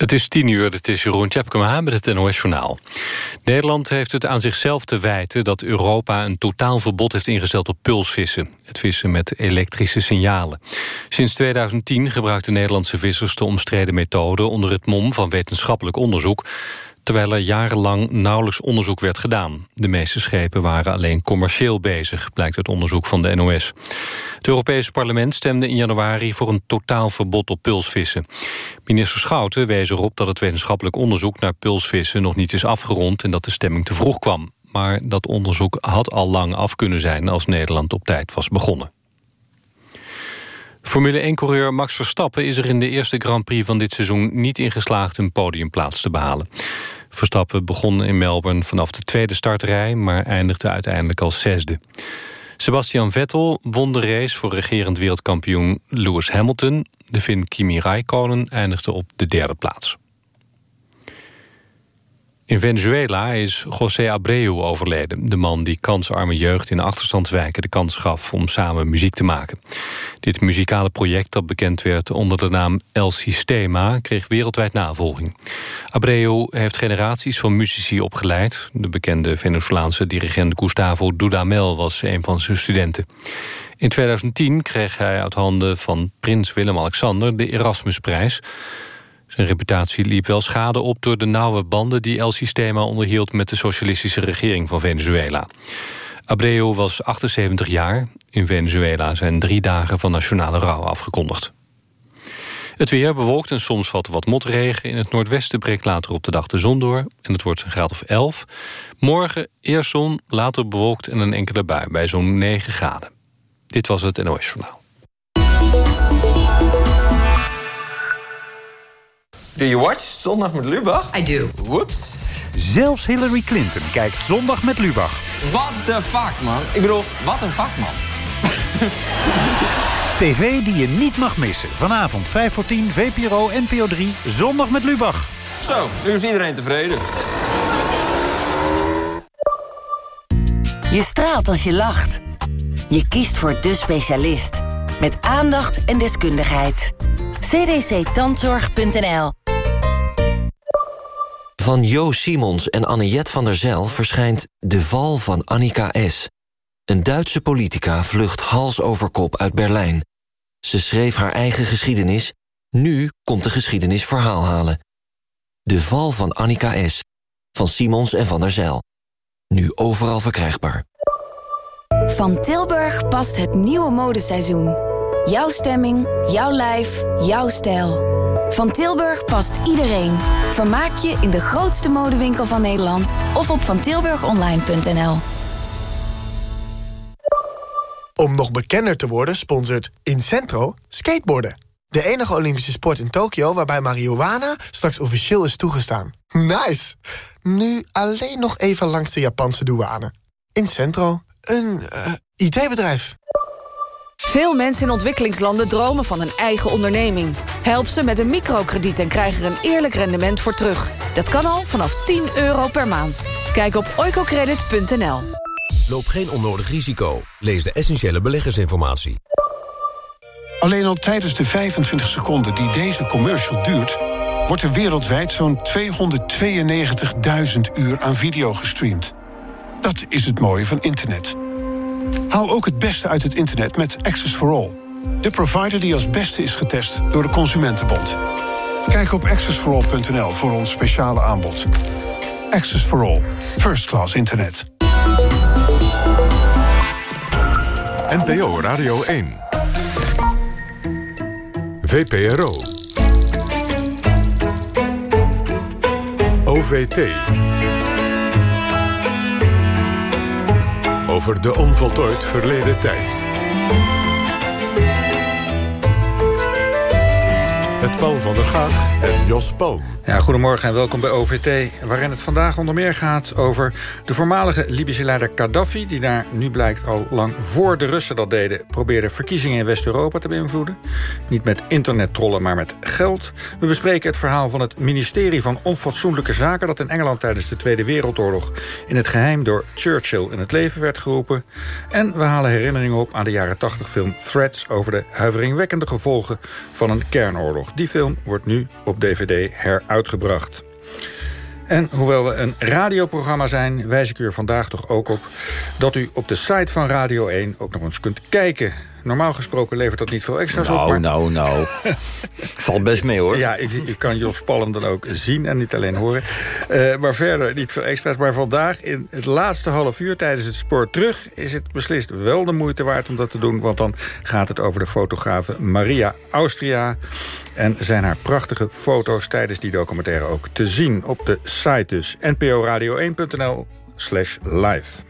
Het is tien uur, het is Jeroen Tjepkema met het NOS Journaal. Nederland heeft het aan zichzelf te wijten dat Europa een totaal verbod heeft ingesteld op pulsvissen. Het vissen met elektrische signalen. Sinds 2010 gebruikten Nederlandse vissers de omstreden methode onder het mom van wetenschappelijk onderzoek terwijl er jarenlang nauwelijks onderzoek werd gedaan. De meeste schepen waren alleen commercieel bezig, blijkt uit onderzoek van de NOS. Het Europese parlement stemde in januari voor een totaal verbod op pulsvissen. Minister Schouten wees erop dat het wetenschappelijk onderzoek naar pulsvissen nog niet is afgerond en dat de stemming te vroeg kwam. Maar dat onderzoek had al lang af kunnen zijn als Nederland op tijd was begonnen. Formule 1-coureur Max Verstappen is er in de eerste Grand Prix van dit seizoen niet in geslaagd een podiumplaats te behalen. Verstappen begon in Melbourne vanaf de tweede startrij, maar eindigde uiteindelijk als zesde. Sebastian Vettel won de race voor regerend wereldkampioen Lewis Hamilton. De Finn Kimi Raikkonen eindigde op de derde plaats. In Venezuela is José Abreu overleden. De man die kansarme jeugd in achterstandswijken de kans gaf om samen muziek te maken. Dit muzikale project, dat bekend werd onder de naam El Sistema... kreeg wereldwijd navolging. Abreu heeft generaties van muzici opgeleid. De bekende Venezolaanse dirigent Gustavo Dudamel was een van zijn studenten. In 2010 kreeg hij uit handen van prins Willem-Alexander de Erasmusprijs... Zijn reputatie liep wel schade op door de nauwe banden... die El Sistema onderhield met de socialistische regering van Venezuela. Abreu was 78 jaar. In Venezuela zijn drie dagen van nationale rouw afgekondigd. Het weer bewolkt en soms valt wat motregen. In het noordwesten breekt later op de dag de zon door. En het wordt een graad of 11. Morgen eerst zon, later bewolkt en een enkele bui bij zo'n 9 graden. Dit was het NOS Journaal. Do you watch Zondag met Lubach? I do. Whoops. Zelfs Hillary Clinton kijkt Zondag met Lubach. What the fuck, man? Ik bedoel, wat een vakman. TV die je niet mag missen. Vanavond 5 voor 10, VPRO, NPO 3, Zondag met Lubach. Zo, nu is iedereen tevreden. Je straalt als je lacht. Je kiest voor de specialist. Met aandacht en deskundigheid. cdctandzorg.nl Van Jo Simons en Anniet van der Zijl verschijnt De Val van Annika S. Een Duitse politica vlucht hals over kop uit Berlijn. Ze schreef haar eigen geschiedenis. Nu komt de geschiedenis verhaal halen. De Val van Annika S. Van Simons en van der Zijl. Nu overal verkrijgbaar. Van Tilburg past het nieuwe modeseizoen. Jouw stemming, jouw lijf, jouw stijl. Van Tilburg past iedereen. Vermaak je in de grootste modewinkel van Nederland of op vantilburgonline.nl. Om nog bekender te worden sponsort Incentro skateboarden. De enige Olympische sport in Tokio waarbij marihuana straks officieel is toegestaan. Nice! Nu alleen nog even langs de Japanse douane. Incentro, een uh, IT-bedrijf. Veel mensen in ontwikkelingslanden dromen van een eigen onderneming. Help ze met een microkrediet en krijg er een eerlijk rendement voor terug. Dat kan al vanaf 10 euro per maand. Kijk op oicocredit.nl. Loop geen onnodig risico. Lees de essentiële beleggersinformatie. Alleen al tijdens de 25 seconden die deze commercial duurt... wordt er wereldwijd zo'n 292.000 uur aan video gestreamd. Dat is het mooie van internet. Haal ook het beste uit het internet met Access for All. De provider die als beste is getest door de Consumentenbond. Kijk op accessforall.nl voor ons speciale aanbod. Access for All. First class internet. NPO Radio 1. VPRO. OVT. Over de onvoltooid verleden tijd. Met Paul van der Gaag en Jos Palm. Ja, goedemorgen en welkom bij OVT, waarin het vandaag onder meer gaat over de voormalige Libische leider Gaddafi... die daar nu blijkt al lang voor de Russen dat deden... probeerde verkiezingen in West-Europa te beïnvloeden. Niet met internettrollen, maar met geld. We bespreken het verhaal van het ministerie van Onfatsoenlijke Zaken... dat in Engeland tijdens de Tweede Wereldoorlog in het geheim door Churchill in het leven werd geroepen. En we halen herinneringen op aan de jaren 80 film Threats... over de huiveringwekkende gevolgen van een kernoorlog. Die film wordt nu op DVD heruitgebracht. En hoewel we een radioprogramma zijn, wijs ik u er vandaag toch ook op... dat u op de site van Radio 1 ook nog eens kunt kijken Normaal gesproken levert dat niet veel extra's nou, op. Maar... Nou, nou, Valt best mee, hoor. Ja, ik, ik kan Jos Palm dan ook zien en niet alleen horen. Uh, maar verder niet veel extra's. Maar vandaag, in het laatste half uur tijdens het spoor terug... is het beslist wel de moeite waard om dat te doen. Want dan gaat het over de fotografe Maria Austria. En zijn haar prachtige foto's tijdens die documentaire ook te zien op de site dus. nporadio1.nl slash live.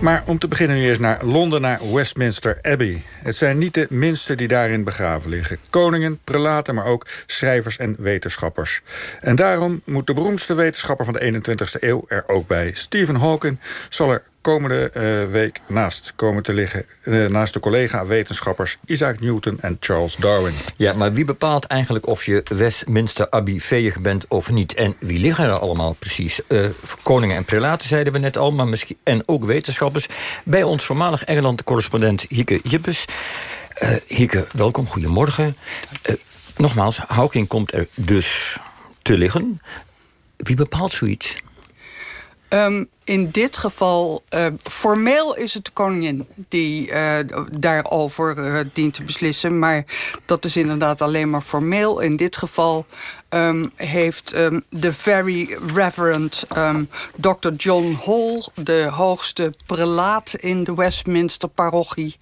Maar om te beginnen nu eerst naar Londen, naar Westminster Abbey. Het zijn niet de minste die daarin begraven liggen. Koningen, prelaten, maar ook schrijvers en wetenschappers. En daarom moet de beroemdste wetenschapper van de 21ste eeuw er ook bij. Stephen Hawking zal er komende uh, week naast komen te liggen... Uh, naast de collega-wetenschappers Isaac Newton en Charles Darwin. Ja, maar wie bepaalt eigenlijk of je Westminster Abbey veeg bent of niet? En wie liggen er allemaal precies? Uh, koningen en prelaten zeiden we net al, maar misschien, en ook wetenschappers. Bij ons voormalig Engeland-correspondent Hieke Jippes. Hieke, welkom, goedemorgen. nogmaals, Hawking komt er dus te liggen. Wie bepaalt zoiets? Um, in dit geval, uh, formeel is het de koningin die uh, daarover uh, dient te beslissen. Maar dat is inderdaad alleen maar formeel. In dit geval um, heeft um, de Very Reverend Dr. John Hall... de hoogste prelaat in de Westminster parochie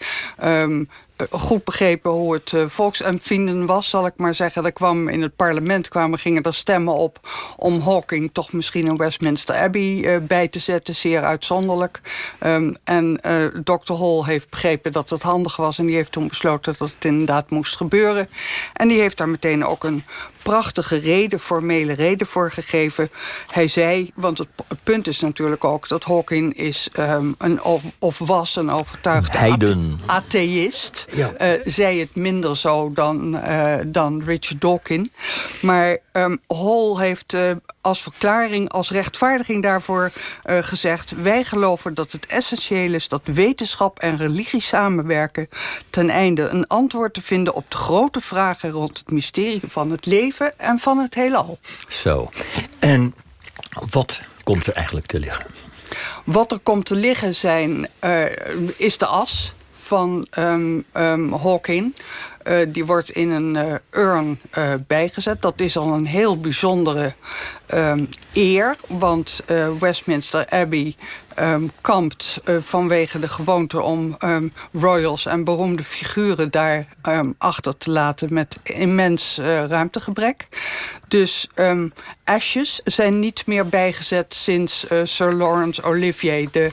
goed begrepen hoe het uh, volksempvinden was, zal ik maar zeggen. Er kwam in het parlement kwamen, gingen er stemmen op om Hawking toch misschien een Westminster Abbey uh, bij te zetten. Zeer uitzonderlijk. Um, en uh, Dr. Hall heeft begrepen dat het handig was en die heeft toen besloten dat het inderdaad moest gebeuren. En die heeft daar meteen ook een prachtige reden, formele reden voor gegeven. Hij zei, want het, punt is natuurlijk ook dat Hawking is um, een, of, of, was een overtuigde Heiden. atheïst. Ja. Uh, zei het minder zo dan, uh, dan Richard Dawkins. Maar um, Hall heeft uh, als verklaring, als rechtvaardiging daarvoor gezegd... wij geloven dat het essentieel is dat wetenschap en religie samenwerken... ten einde een antwoord te vinden op de grote vragen... rond het mysterie van het leven en van het heelal. Zo. En wat komt er eigenlijk te liggen? Wat er komt te liggen zijn, is de as van um, um, Hawking. Uh, die wordt in een uh, urn uh, bijgezet. Dat is al een heel bijzondere um, eer. Want Westminster Abbey um, kampt uh, vanwege de gewoonte om um, royals en beroemde figuren daar um, achter te laten met immens uh, ruimtegebrek. Dus ashes zijn niet meer bijgezet sinds uh, Sir Laurence Olivier, de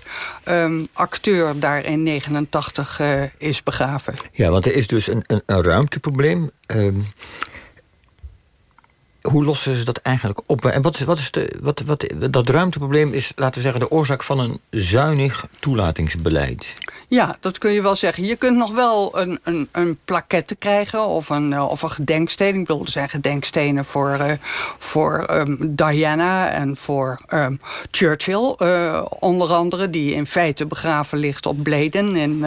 acteur, daar in 89 is begraven. Ja, want er is dus een, een, een ruimteprobleem hoe lossen ze dat eigenlijk op? En wat is, wat is de, wat, wat, dat ruimteprobleem is, laten we zeggen, de oorzaak van een zuinig toelatingsbeleid. Ja, dat kun je wel zeggen. Je kunt nog wel een, een, een plaquette krijgen of een, uh, of een gedenksteen. Ik bedoel, er zijn gedenkstenen voor, uh, voor um, Diana en voor um, Churchill. Uh, onder andere, die in feite begraven ligt op Bladen in,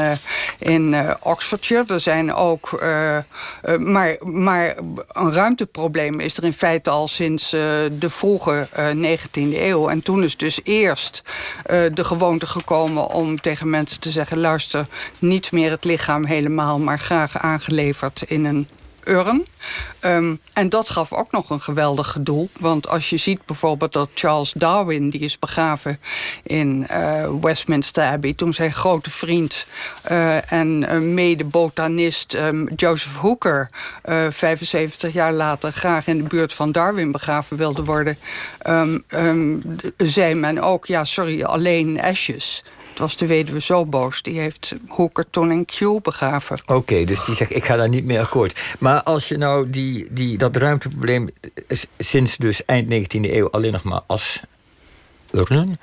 in Oxfordshire. Er zijn ook... maar, maar een ruimteprobleem is er in feite al sinds de vroege 19e eeuw. En toen is dus eerst de gewoonte gekomen om tegen mensen te zeggen niet meer het lichaam helemaal... maar graag aangeleverd in een urn. Um, en dat gaf ook nog een geweldig gedoe. Want als je ziet bijvoorbeeld dat Charles Darwin... die is begraven in uh, Westminster Abbey... toen zijn grote vriend uh, en uh, mede-botanist um, Joseph Hooker... 75 jaar later graag in de buurt van Darwin begraven wilde worden... Um, zei men ook, ja, sorry, alleen ashes... Was de weduwe zo boos. Die heeft Hooker in Q begraven. Oké, dus die zegt, ik ga daar niet mee akkoord. Maar als je nou die, die, dat ruimteprobleem... sinds dus eind 19e eeuw alleen nog maar als urnen...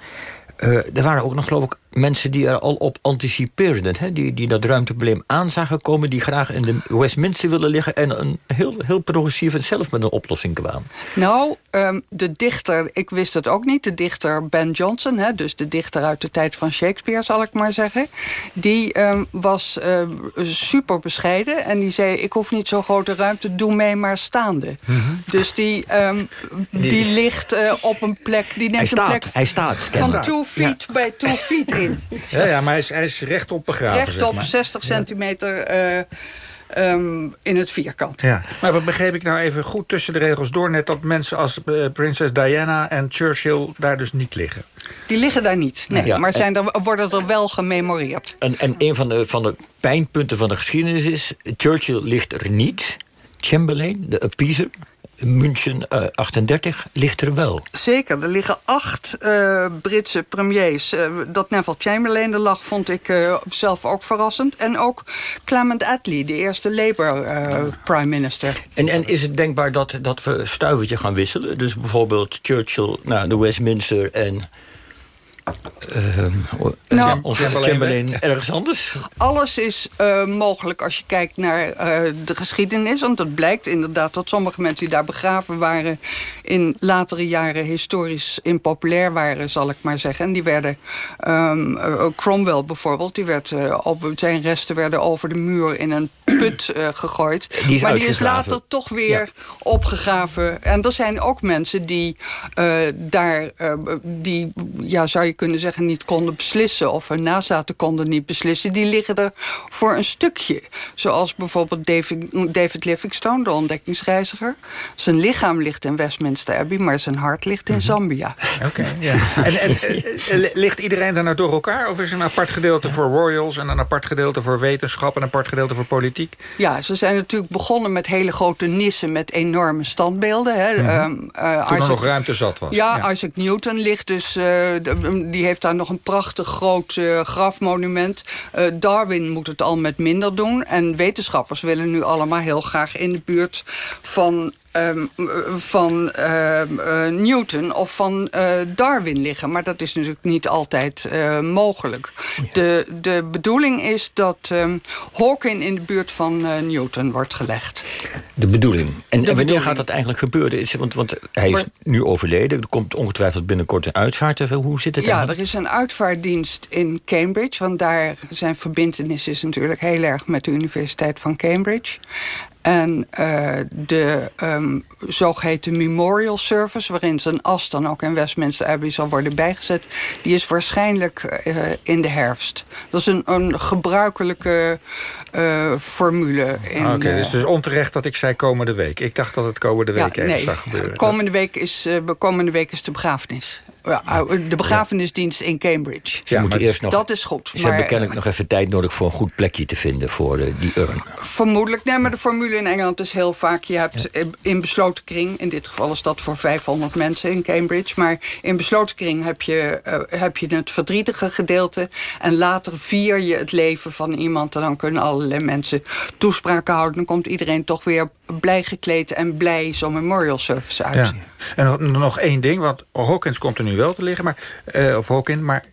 Uh, er waren ook nog, geloof ik, mensen die er al op anticipeerden. Hè? Die, die dat ruimteprobleem aan zagen komen... die graag in de Westminster willen liggen... en een heel, heel progressief en zelf met een oplossing kwamen. Nou, um, de dichter, ik wist het ook niet... de dichter Ben Jonson, hè, dus de dichter uit de tijd van Shakespeare... zal ik maar zeggen, die um, was uh, super bescheiden... en die zei, ik hoef niet zo'n grote ruimte, doe mij maar staande. Mm -hmm. Dus die, um, die, die ligt uh, op een plek... Die neemt hij staat, een plek hij staat. van two feet ja. bij two feet in. Ja, ja maar hij is, hij is rechtop begraven. Rechtop, zeg maar. 60 centimeter uh, um, in het vierkant. Ja. Maar wat begreep ik nou even goed tussen de regels door... net dat mensen als uh, prinses Diana en Churchill daar dus niet liggen? Die liggen daar niet, nee. Ja, maar zijn er, worden er wel gememoreerd. En, en een van de, van de pijnpunten van de geschiedenis is... Churchill ligt er niet. Chamberlain, de appeaser, München uh, 38 ligt er wel. Zeker, er liggen acht uh, Britse premiers. Uh, dat Neville Chamberlain er lag, vond ik zelf ook verrassend. En ook Clement Attlee, de eerste Labour prime minister. En, en is het denkbaar dat, dat we stuivertje gaan wisselen? Dus bijvoorbeeld Churchill naar de Westminster en... Uh, nou, onze Chamberlain ergens anders? Alles is uh, mogelijk als je kijkt naar uh, de geschiedenis. Want het blijkt inderdaad dat sommige mensen die daar begraven waren... in latere jaren historisch impopulair waren, zal ik maar zeggen. En die werden... Um, Cromwell bijvoorbeeld, die werd, op, zijn resten werden over de muur in een put gegooid. Die maar die is later toch weer ja. opgegraven. En er zijn ook mensen die daar... die, ja, zou je kunnen zeggen, niet konden beslissen... of hun nazaten konden niet beslissen... die liggen er voor een stukje. Zoals bijvoorbeeld David, David Livingstone, de ontdekkingsreiziger. Zijn lichaam ligt in Westminster Abbey, maar zijn hart ligt in Zambia. Oké, okay, ja. en, en, en, ligt iedereen daar nou door elkaar? Of is er een apart gedeelte voor royals... en een apart gedeelte voor wetenschap... en een apart gedeelte voor politiek? Ja, ze zijn natuurlijk begonnen met hele grote nissen... met enorme standbeelden. Hè. Mm -hmm. uh, uh, Toen er nog ruimte zat was. Ja, ja. Isaac Newton ligt dus... Uh, die heeft daar nog een prachtig groot uh, grafmonument. Darwin moet het al met minder doen. En wetenschappers willen nu allemaal heel graag in de buurt van Um, van uh, uh, Newton of van uh, Darwin liggen. Maar dat is natuurlijk niet altijd mogelijk. De, de bedoeling is dat um, Hawking in de buurt van Newton wordt gelegd. De bedoeling. En, de en wanneer bedoeling. gaat dat eigenlijk gebeuren? Is, want, want hij is nu overleden. Er komt ongetwijfeld binnenkort een uitvaart. Hoe zit het Ja, eigenlijk? er is een uitvaartdienst in Cambridge. Want daar zijn verbindenis is natuurlijk heel erg met de Universiteit van Cambridge. En uh, de um, zogeheten memorial service... waarin zijn as dan ook in Westminster Abbey zal worden bijgezet... die is waarschijnlijk uh, in de herfst. Dat is een, een gebruikelijke uh, formule. Oké, okay, dus het is onterecht dat ik zei komende week. Ik dacht dat het komende week ja, ergens nee, zou gebeuren. Komende week, is, komende week is de begrafenis. Ja, de begrafenisdienst in Cambridge. Ja, moeten eerst nog, dat is goed. Ze maar, hebben kennelijk nog even tijd nodig voor een goed plekje te vinden voor uh, die urn. Vermoedelijk. Nee, maar de formule in Engeland is heel vaak... je hebt ja. in besloten kring, in dit geval is dat voor 500 mensen in Cambridge... maar in besloten kring heb je, uh, heb je het verdrietige gedeelte... en later vier je het leven van iemand... en dan kunnen allerlei mensen toespraken houden. Dan komt iedereen toch weer blij gekleed en blij zo'n memorial service uit. Ja. En nog, nog één ding, want Hawkins komt er nu wel te liggen, maar, uh, of Hawkins, maar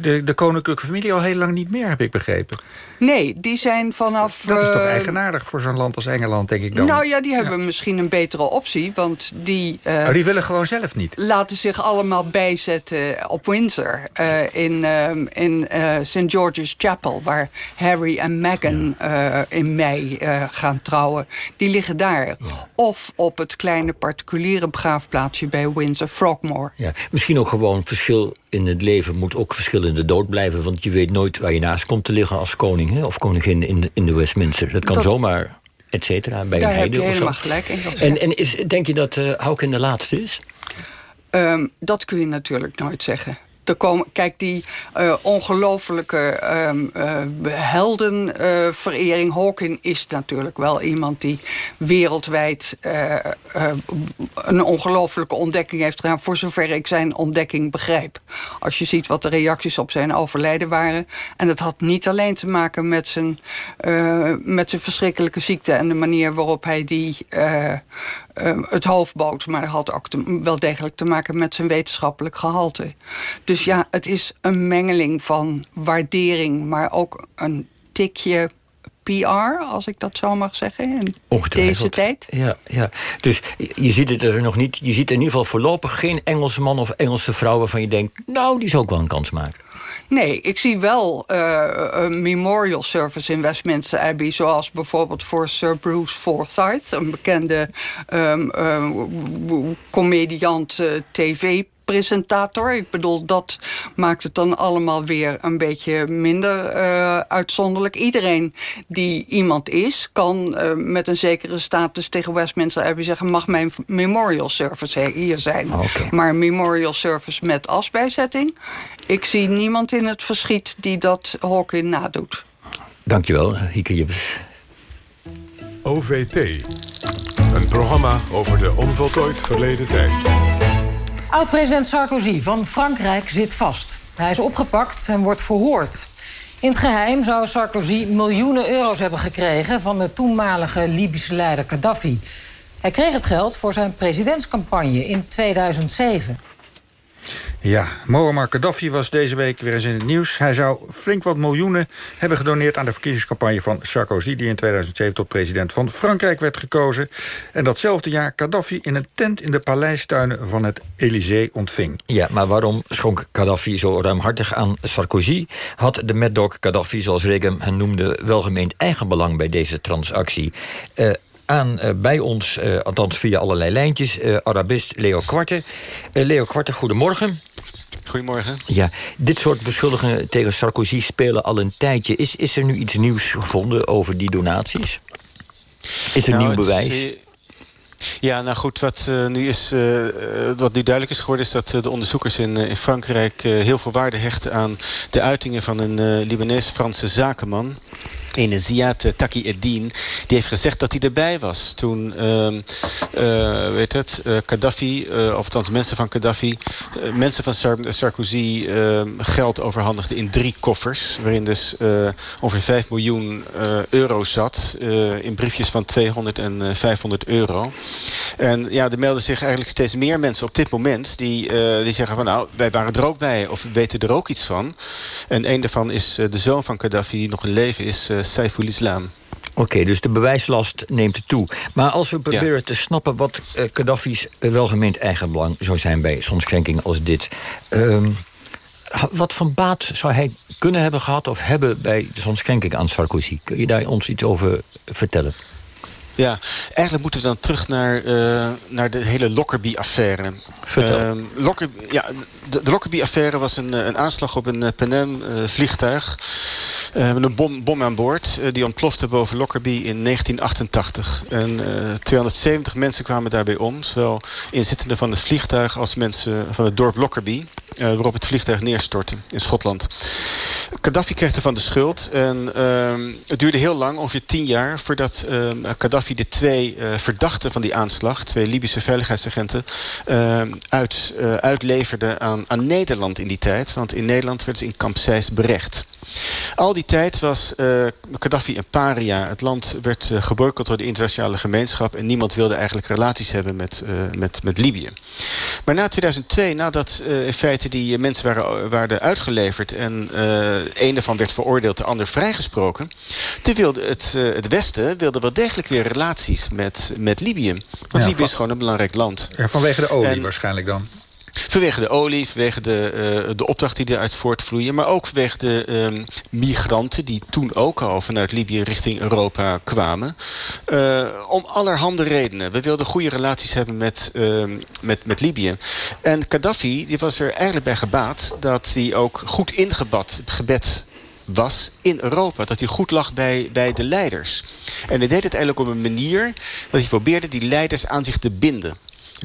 de, de koninklijke familie al heel lang niet meer, heb ik begrepen. Nee, die zijn vanaf... Dat is toch uh, eigenaardig voor zo'n land als Engeland, denk ik dan? Nou ja, die hebben ja. misschien een betere optie, want die... Uh, oh, die willen gewoon zelf niet? Laten zich allemaal bijzetten op Windsor. Uh, in in St. George's Chapel, waar Harry en Meghan ja. in mei gaan trouwen. Die liggen daar. Ja. Of op het kleine particuliere begraafplaatsje bij Windsor, Frogmore. Ja, misschien ook gewoon verschil in het leven moet ook verschil in de dood blijven. Want je weet nooit waar je naast komt te liggen als koning hè, of koningin in de, in de Westminster. Dat kan dat, zomaar, et cetera, bij daar een heide heb je of helemaal zo. gelijk in. En, en is, denk je dat uh, Hauken de laatste is? Um, dat kun je natuurlijk nooit zeggen. Er komen, kijk, die uh, ongelofelijke um, uh, heldenverering. Uh, Hawking is natuurlijk wel iemand die wereldwijd een ongelofelijke ontdekking heeft gedaan. Voor zover ik zijn ontdekking begrijp. Als je ziet wat de reacties op zijn overlijden waren. En dat had niet alleen te maken met zijn, met zijn verschrikkelijke ziekte. En de manier waarop hij die ehm, het hoofd Maar dat had ook wel degelijk te maken met zijn wetenschappelijk gehalte. Dus ja, het is een mengeling van waardering... maar ook een tikje PR, als ik dat zo mag zeggen, in deze tijd. Ja, ja. Dus je ziet het er nog niet. Je ziet in ieder geval voorlopig geen Engelse man of Engelse vrouw waarvan je denkt, nou, die zou ook wel een kans maken. Nee, ik zie wel uh, een memorial service in Westminster Abbey... zoals bijvoorbeeld voor Sir Bruce Forsyth... een bekende um, comediant, uh, tv presentator. Ik bedoel, dat maakt het dan allemaal weer een beetje minder uh, uitzonderlijk. Iedereen die iemand is, kan uh, met een zekere status tegen Westminster Abbey zeggen... mag mijn memorial service hier zijn. Okay. Maar memorial service met asbijzetting... ik zie niemand in het verschiet die dat Hawking nadoet. Dankjewel, Hieke Jibbes. OVT. Een programma over de onvoltooid verleden tijd. Oud-president Sarkozy van Frankrijk zit vast. Hij is opgepakt en wordt verhoord. In het geheim zou Sarkozy miljoenen euro's hebben gekregen... van de toenmalige Libische leider Gaddafi. Hij kreeg het geld voor zijn presidentscampagne in 2007. Ja, Muammar Gaddafi was deze week weer eens in het nieuws. Hij zou flink wat miljoenen hebben gedoneerd aan de verkiezingscampagne van Sarkozy... die in 2007 tot president van Frankrijk werd gekozen. En datzelfde jaar Gaddafi in een tent in de paleistuinen van het Élysée ontving. Ja, maar waarom schonk Gaddafi zo ruimhartig aan Sarkozy? Had de Mad Dog Gaddafi, zoals Reagan hem noemde... welgemeend eigenbelang bij deze transactie? Uh, aan uh, bij ons, uh, althans via allerlei lijntjes, uh, Arabist Leo Kwarte. Leo Kwarte, goedemorgen. Goedemorgen. Ja, dit soort beschuldigingen tegen Sarkozy spelen al een tijdje. Is, is er nu iets nieuws gevonden over die donaties? Is er nou, nieuw bewijs? Is, ja, nou goed, wat uh, nu, is, uh, wat nu duidelijk is geworden... is dat uh, de onderzoekers in, in Frankrijk heel veel waarde hechten... aan de uitingen van een Libanees-Franse zakenman ene Ziad Taki Eddin, die heeft gezegd dat hij erbij was toen, uh, uh, weet het, uh, Gaddafi, of althans mensen van Gaddafi, mensen van Sar Sarkozy ehm, geld overhandigden in drie koffers, waarin dus ongeveer 5 miljoen euro zat, in briefjes van 200 en 500 euro. En ja, er melden zich eigenlijk steeds meer mensen op dit moment die, die zeggen van nou, wij waren er ook bij, of we weten er ook iets van. En een daarvan is de zoon van Gaddafi, die nog in leven is, Saiful Islam. Oké, dus de bewijslast neemt toe. Maar als we proberen ja. te snappen wat uh, Gaddafi's uh, welgemeend eigenbelang zou zijn bij zo'n schenking als dit. Um, wat van baat zou hij kunnen hebben gehad of hebben bij zo'n schenking aan Sarkozy? Kun je daar ons iets over vertellen? Ja, eigenlijk moeten we dan terug naar, uh, naar de hele Lockerbie-affaire. Uh, Locker, ja, de, de Lockerbie-affaire was een, een aanslag op een Panem-vliegtuig... met een bom, bom aan boord. die ontplofte boven Lockerbie in 1988. En 270 mensen kwamen daarbij om. Zowel inzittenden van het vliegtuig als mensen van het dorp Lockerbie. Waarop het vliegtuig neerstortte in Schotland. Gaddafi kreeg ervan de schuld. En het duurde heel lang, ongeveer tien jaar... voordat Gaddafi de twee uh, verdachten van die aanslag... twee Libische veiligheidsagenten... Uh, uit, uh, uitleverde aan, aan Nederland in die tijd. Want in Nederland werd ze in Kamp berecht. Al die tijd was Gaddafi een paria. Het land werd geboycott door de internationale gemeenschap... en niemand wilde eigenlijk relaties hebben met, met, met Libië. Maar na 2002, nadat in feite die mensen waren, waren uitgeleverd... en een daarvan werd veroordeeld, de ander vrijgesproken... toen wilde het, het Westen wilde wel degelijk weer relaties met, met Libië. Want ja, Libië is gewoon een belangrijk land. Vanwege de olie en, waarschijnlijk dan? Vanwege de olie, vanwege de, uh, de opdracht die eruit voortvloeien... maar ook vanwege de um, migranten die toen ook al vanuit Libië richting Europa kwamen. Uh, om allerhande redenen. We wilden goede relaties hebben met, uh, met, met Libië. En Gaddafi die was er eigenlijk bij gebaat dat hij ook goed ingebed gebed was in Europa. Dat hij goed lag bij, bij de leiders. En hij deed het eigenlijk op een manier... dat hij probeerde die leiders aan zich te binden.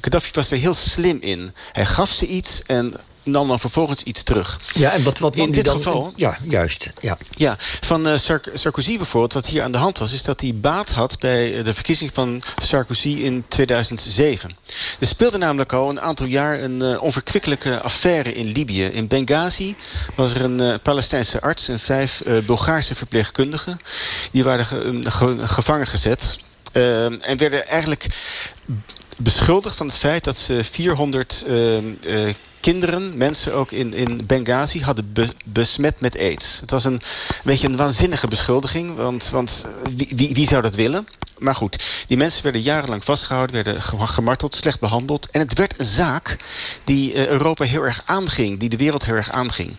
Gaddafi was er heel slim in. Hij gaf ze iets en nam dan vervolgens iets terug. Ja, en wat, wat in dit dan, geval... Ja, juist. Ja, ja van uh, Sark Sarkozy bijvoorbeeld, wat hier aan de hand was... is dat hij baat had bij de verkiezing van Sarkozy in 2007. Er speelde namelijk al een aantal jaar een uh, onverkwikkelijke affaire in Libië. In Benghazi was er een uh, Palestijnse arts en vijf Bulgaarse verpleegkundigen. Die waren ge ge gevangen gezet... Ehm, en werden eigenlijk beschuldigd van het feit dat ze 400 ehm, eh, kinderen, mensen ook in, in Benghazi, hadden besmet met aids. Het was een, beetje een waanzinnige beschuldiging, want, want wie, wie, wie, zou dat willen? Maar goed, die mensen werden jarenlang vastgehouden, werden gemarteld, slecht behandeld. En het werd een zaak die uh, Europa heel erg aanging, die de wereld heel erg aanging.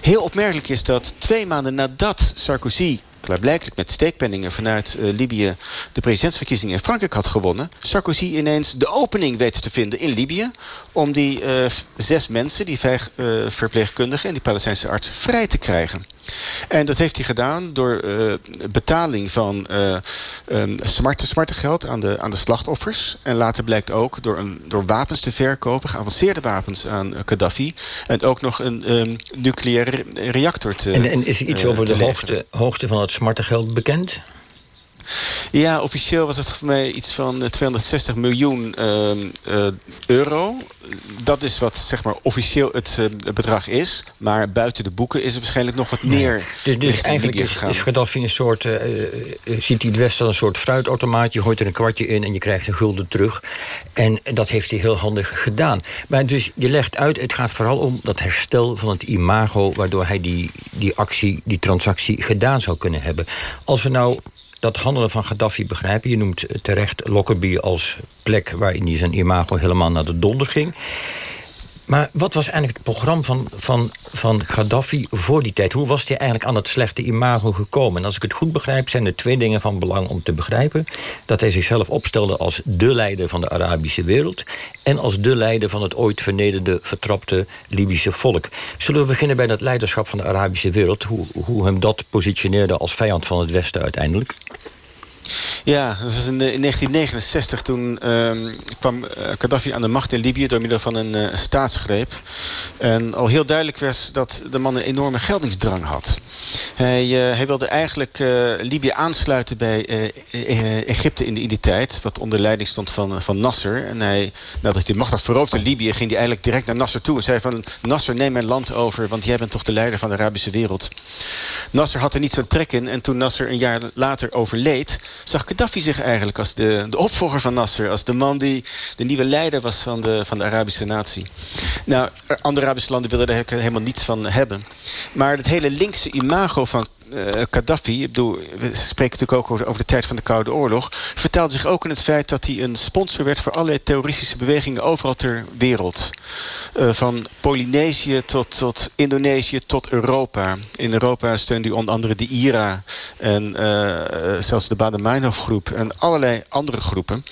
Heel opmerkelijk is dat twee maanden nadat Sarkozy klaarblijkelijk met steekpenningen vanuit uh, Libië de presidentsverkiezingen in Frankrijk had gewonnen, Sarkozy ineens de opening weet te vinden in Libië om die uh, zes mensen, die vijf uh, verpleegkundigen en die Palestijnse arts, vrij te krijgen. En dat heeft hij gedaan door uh, betaling van uh, um, smarte, smarte geld aan de, aan de slachtoffers. En later blijkt ook door, een, door wapens te verkopen, geavanceerde wapens aan Gaddafi. En ook nog een um, nucleaire reactor te En, en is er iets uh, over de hoogte, hoogte van het smarte geld bekend? Ja, officieel was het voor mij iets van 260 miljoen uh, euro. Dat is wat zeg maar, officieel het uh, bedrag is. Maar buiten de boeken is er waarschijnlijk nog wat meer. Dus, dus eigenlijk is, is Gaddafi een soort... Uh, ziet hij het Westen als een soort fruitautomaat. Je gooit er een kwartje in en je krijgt een gulden terug. En dat heeft hij heel handig gedaan. Maar dus je legt uit, het gaat vooral om dat herstel van het imago... waardoor hij die, die actie, die transactie gedaan zou kunnen hebben. Als we nou dat handelen van Gaddafi begrijpen. Je noemt terecht Lockerbie als plek waarin hij zijn imago helemaal naar de donder ging. Maar wat was eigenlijk het programma van, van, van Gaddafi voor die tijd? Hoe was hij eigenlijk aan het slechte imago gekomen? En als ik het goed begrijp, zijn er twee dingen van belang om te begrijpen. Dat hij zichzelf opstelde als de leider van de Arabische wereld... en als de leider van het ooit vernederde, vertrapte Libische volk. Zullen we beginnen bij dat leiderschap van de Arabische wereld? Hoe, hoe hem dat positioneerde als vijand van het Westen uiteindelijk? Ja, dat was in, 1969. Toen uh, kwam uh, Gaddafi aan de macht in Libië door middel van een uh, staatsgreep. En al heel duidelijk was dat de man een enorme geldingsdrang had. Hij, hij wilde eigenlijk Libië aansluiten bij Egypte in die, in die tijd. Wat onder leiding stond van, van Nasser. En hij, nadat hij de macht had veroverd in Libië, ging hij eigenlijk direct naar Nasser toe. En zei van, Nasser neem mijn land over, want jij bent toch de leider van de Arabische wereld. Nasser had er niet zo'n trek in. En toen Nasser een jaar later overleed zag Gaddafi zich eigenlijk als de, de opvolger van Nasser. Als de man die de nieuwe leider was van de, van de Arabische natie. Nou, andere Arabische landen wilden er helemaal niets van hebben. Maar het hele linkse imago van uh, Gaddafi, ik bedoel, we spreken natuurlijk ook over, over, de tijd van de Koude Oorlog... vertaalde zich ook in het feit dat hij een sponsor werd... voor allerlei terroristische bewegingen overal ter wereld. Uh, van Polynesië tot, tot Indonesië tot Europa. In Europa steunde hij onder andere de IRA... en uh, zelfs de Baden-Meinhof-groep en allerlei andere groepen.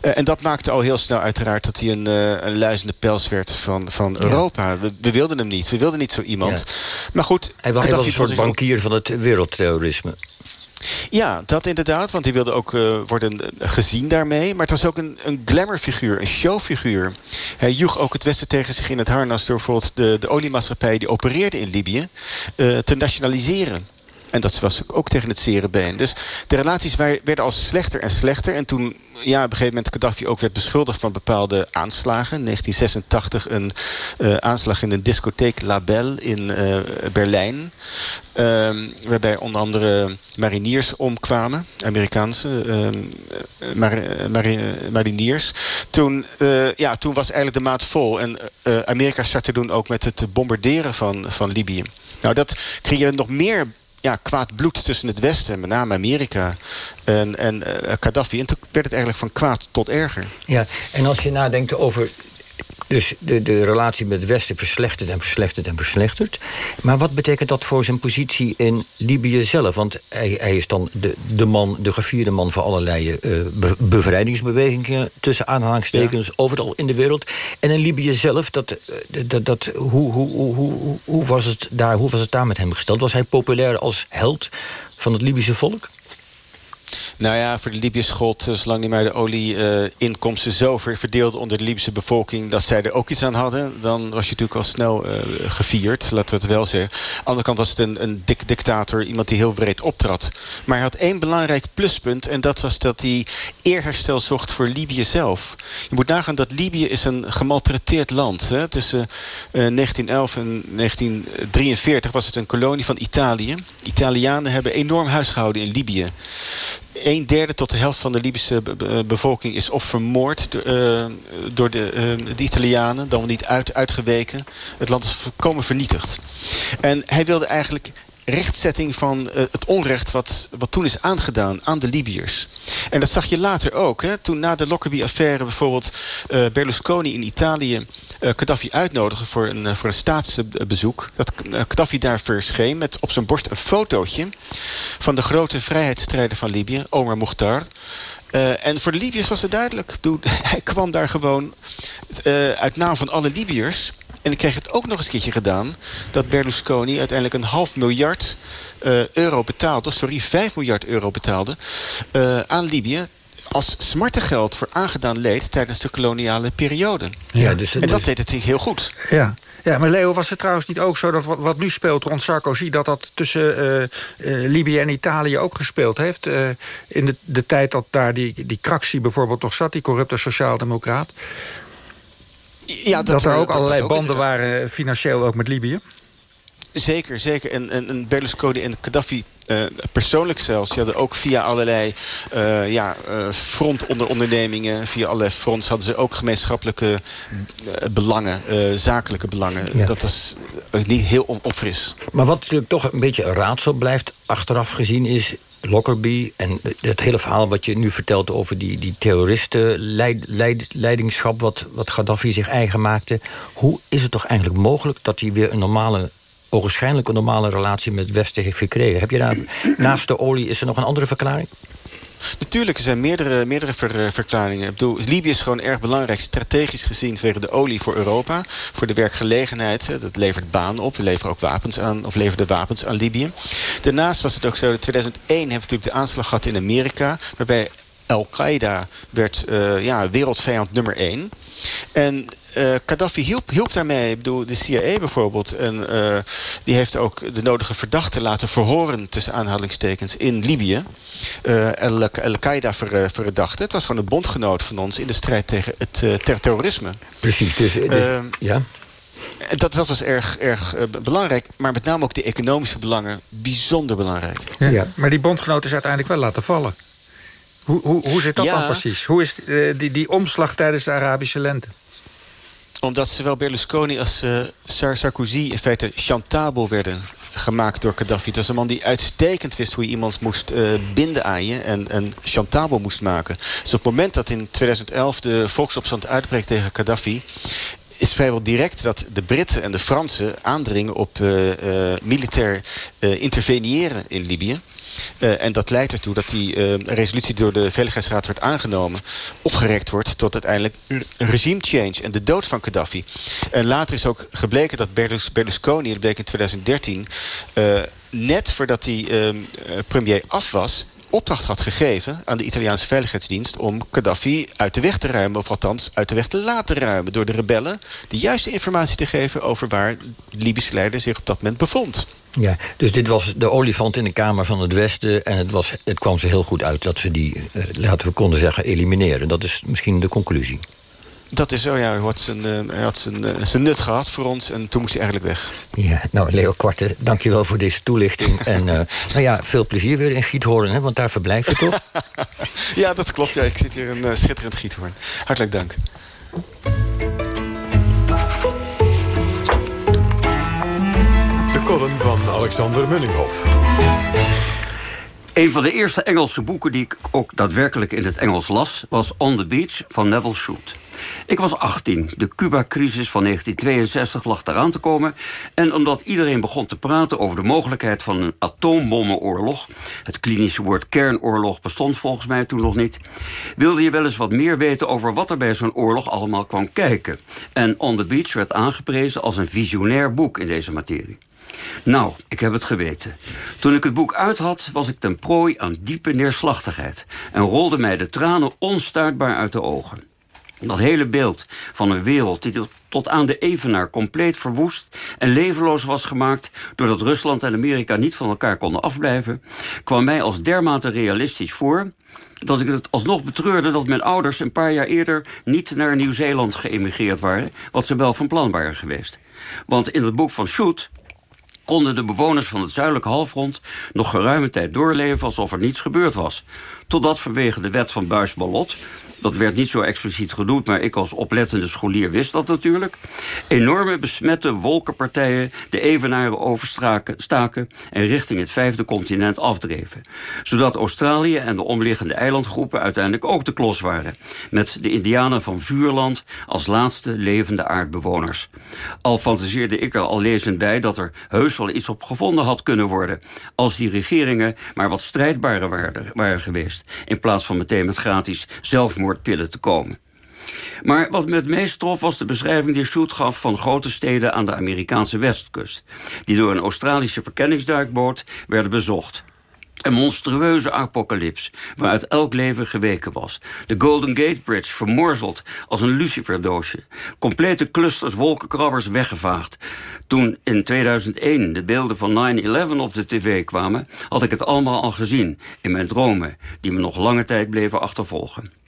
en dat maakte al heel snel uiteraard dat hij een, een luizende pels werd van, van Europa. We, we, wilden hem niet, we wilden niet zo iemand. Ja. Maar goed... Hij was, hij was een soort bankier van het wereldterrorisme. Ja, dat inderdaad, want hij wilde ook uh, worden gezien daarmee. Maar het was ook een, een glamourfiguur, een showfiguur. Hij joeg ook het Westen tegen zich in het harnas... door bijvoorbeeld de, de oliemaatschappij die opereerde in Libië uh, te nationaliseren. En dat was ook tegen het zere been. Dus de relaties werden al slechter en slechter. En toen ja, op een gegeven moment Gaddafi ook werd beschuldigd van bepaalde aanslagen. In 1986 een uh, aanslag in een discotheek Label in uh, Berlijn. Um, waarbij onder andere mariniers omkwamen. Amerikaanse mar mar mariniers. Toen, ja, toen was eigenlijk de maat vol. En Amerika startte toen ook met het bombarderen van, van Libië. Nou, dat creëerde nog meer ja, kwaad bloed tussen het Westen, met name Amerika en, en uh, Gaddafi. En toen werd het eigenlijk van kwaad tot erger. Ja, en als je nadenkt over dus de, de relatie met het Westen verslechtert en verslechtert en verslechtert. Maar wat betekent dat voor zijn positie in Libië zelf? Want hij, hij is dan de, de man, de gevierde man van allerlei uh, bevrijdingsbewegingen... tussen aanhalingstekens, ja. overal in de wereld. En in Libië zelf, dat, dat, dat, hoe, hoe, hoe, hoe, hoe, was het daar, hoe was het daar met hem gesteld? Was hij populair als held van het Libische volk? Nou ja, voor de Libiërs gold, eh, zolang die maar de olieinkomsten uh, zo verdeelde onder de Libische bevolking, dat zij er ook iets aan hadden, dan was je natuurlijk al snel uh, gevierd, laten we het wel zeggen. Aan de andere kant was het een, een dik dictator, iemand die heel breed optrad. Maar hij had één belangrijk pluspunt en dat was dat hij eerherstel zocht voor Libië zelf. Je moet nagaan dat Libië is een gemaltreteerd land. Hè. Tussen uh, 1911 en 1943 was het een kolonie van Italië. Italianen hebben enorm huisgehouden in Libië. Een derde tot de helft van de Libische bevolking is of vermoord door de, de Italianen, dan wel niet uit, uitgeweken. Het land is volkomen vernietigd. En hij wilde eigenlijk rechtzetting van uh, het onrecht wat, wat toen is aangedaan aan de Libiërs. En dat zag je later ook. Hè? Toen na de Lockerbie-affaire bijvoorbeeld Berlusconi in Italië Gaddafi uitnodigde voor een, voor een staatsbezoek. Dat Gaddafi daar verscheen met op zijn borst een fotootje van de grote vrijheidsstrijder van Libië, Omar Mukhtar. En voor de Libiërs was het duidelijk. Hij kwam daar gewoon uit naam van alle Libiërs. En ik kreeg het ook nog eens een keertje gedaan... dat Berlusconi uiteindelijk een half miljard euro betaalde... sorry, 5 miljard euro betaalde aan Libië als smartengeld voor aangedaan leed tijdens de koloniale periode. Ja, dus en dat deed het heel goed. Ja. Ja, maar Leo, was het trouwens niet ook zo dat wat, wat nu speelt rond Sarkozy... dat dat tussen uh, uh, Libië en Italië ook gespeeld heeft? Uh, in de, de tijd dat daar die, die Craxi bijvoorbeeld nog zat, die corrupte sociaaldemocraat. Ja, dat, dat er ook allerlei banden waren, financieel ook met Libië? Zeker, zeker. En, en, en Berlusconi en Gaddafi uh, persoonlijk zelfs... die hadden ook via allerlei uh, ja, uh, frontonderondernemingen... via allerlei fronts hadden ze ook gemeenschappelijke belangen... zakelijke belangen. Ja. Dat was niet heel on onfris. Maar wat natuurlijk toch een beetje een raadsel blijft... achteraf gezien is Lockerbie en het hele verhaal wat je nu vertelt... over die, die terroristen leid, leid, leidingschap wat, wat Gaddafi zich eigen maakte. Hoe is het toch eigenlijk mogelijk dat hij weer een normale ogenschijnlijk een normale relatie met het Westen heeft gekregen. Heb je daar, naast de olie, is er nog een andere verklaring? Natuurlijk, er zijn meerdere, meerdere ver, verklaringen. Ik bedoel, Libië is gewoon erg belangrijk, strategisch gezien... vanwege de olie voor Europa, voor de werkgelegenheid. Dat levert banen op. We leveren ook wapens aan, of leverden wapens aan Libië. Daarnaast was het ook zo, in 2001 hebben we natuurlijk de aanslag gehad in Amerika... waarbij Al-Qaeda werd uh, ja, wereldvijand nummer één. En uh, Gaddafi hielp, hielp daarmee. Ik bedoel, de CIA bijvoorbeeld. En uh, die heeft ook de nodige verdachten laten verhoren... tussen aanhalingstekens in Libië. Uh, Al-Qaeda ver, verdachte. Het was gewoon een bondgenoot van ons... in de strijd tegen het ter terrorisme. Precies. Dus, dus ja. Dat, dat was erg, erg uh, belangrijk. Maar met name ook de economische belangen bijzonder belangrijk. Ja, ja. Maar die bondgenoot is uiteindelijk wel laten vallen. Hoe, hoe, hoe zit dat ja. dan precies? Hoe is uh, die, die omslag tijdens de Arabische lente? Omdat zowel Berlusconi als uh, Sarkozy in feite chantabel werden gemaakt door Gaddafi. Het was een man die uitstekend wist hoe je iemand moest uh, binden aan je en, en chantabel moest maken. Dus op het moment dat in 2011 de volksopstand uitbreekt tegen Gaddafi is vrijwel direct dat de Britten en de Fransen aandringen op uh, militair uh, in Libië. Uh, en dat leidt ertoe dat die uh, resolutie door de Veiligheidsraad werd aangenomen... opgerekt wordt tot uiteindelijk regime change en de dood van Gaddafi. En later is ook gebleken dat Berlusconi, dat bleek in 2013... Uh, net voordat hij premier af was opdracht had gegeven aan de Italiaanse Veiligheidsdienst... om Gaddafi uit de weg te ruimen, of althans uit de weg te laten ruimen... door de rebellen de juiste informatie te geven over waar Libische leider zich op dat moment bevond. Ja, dus dit was de olifant in de Kamer van het Westen... en het, was, het kwam ze heel goed uit dat ze die, uh, laten we konden zeggen, elimineren. Dat is misschien de conclusie. Dat is zo, ja. Hij had, zijn, uh, hij had zijn, uh, zijn nut gehad voor ons en toen moest hij eigenlijk weg. Ja, nou, Leo Kwarte, dankjewel voor deze toelichting. en uh, nou ja, veel plezier weer in Giethoorn, hè, want daar verblijf je toch? ja, dat klopt. Ja. Ik zit hier in schitterend Giethoorn. Hartelijk dank. Column van Alexander Munninghoff. Een van de eerste Engelse boeken die ik ook daadwerkelijk in het Engels las... was On the Beach van Neville Shute. Ik was 18. De Cuba-crisis van 1962 lag eraan te komen. En omdat iedereen begon te praten over de mogelijkheid van een atoombommenoorlog... het klinische woord kernoorlog bestond volgens mij toen nog niet... wilde je wel eens wat meer weten over wat er bij zo'n oorlog allemaal kwam kijken. En On the Beach werd aangeprezen als een visionair boek in deze materie. Nou, ik heb het geweten. Toen ik het boek uit had, was ik ten prooi aan diepe neerslachtigheid... en rolde mij de tranen onstuitbaar uit de ogen. Dat hele beeld van een wereld die tot aan de evenaar compleet verwoest en levenloos was gemaakt doordat Rusland en Amerika niet van elkaar konden afblijven, kwam mij als dermate realistisch voor dat ik het alsnog betreurde dat mijn ouders een paar jaar eerder niet naar Nieuw-Zeeland geëmigreerd waren, wat ze wel van plan waren geweest. Want in het boek van Shoot konden de bewoners van het zuidelijke halfrond nog geruime tijd doorleven alsof er niets gebeurd was. Totdat vanwege de wet van Buis-Ballot dat werd niet zo expliciet genoemd, maar ik als oplettende scholier wist dat natuurlijk. Enorme besmette wolkenpartijen de evenaren overstaken en richting het vijfde continent afdreven. Zodat Australië en de omliggende eilandgroepen uiteindelijk ook de klos waren. Met de indianen van Vuurland als laatste levende aardbewoners. Al fantaseerde ik er al lezend bij dat er heus wel iets op gevonden had kunnen worden. Als die regeringen maar wat strijdbaarder waren, geweest. In plaats van meteen met gratis zelfmoord pillen te komen. Maar wat me het meest trof was de beschrijving die Shoot gaf van grote steden aan de Amerikaanse westkust, die door een Australische verkenningsduikboot werden bezocht. Een monstrueuze apocalyps, waaruit elk leven geweken was. De Golden Gate Bridge vermorzeld als een luciferdoosje. Complete clusters wolkenkrabbers weggevaagd. Toen in 2001 de beelden van 9-11 op de tv kwamen... had ik het allemaal al gezien in mijn dromen... die me nog lange tijd bleven achtervolgen.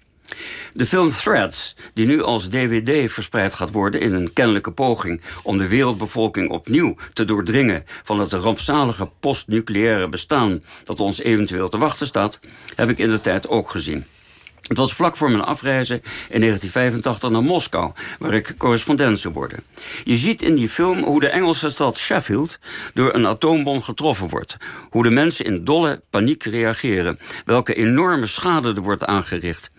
De film Threads, die nu als dvd verspreid gaat worden... in een kennelijke poging om de wereldbevolking opnieuw te doordringen... van het rampzalige postnucleaire bestaan dat ons eventueel te wachten staat... heb ik in de tijd ook gezien. Het was vlak voor mijn afreizen in 1985 naar Moskou, waar ik correspondent zou worden. Je ziet in die film hoe de Engelse stad Sheffield door een atoombom getroffen wordt. Hoe de mensen in dolle paniek reageren, welke enorme schade er wordt aangericht.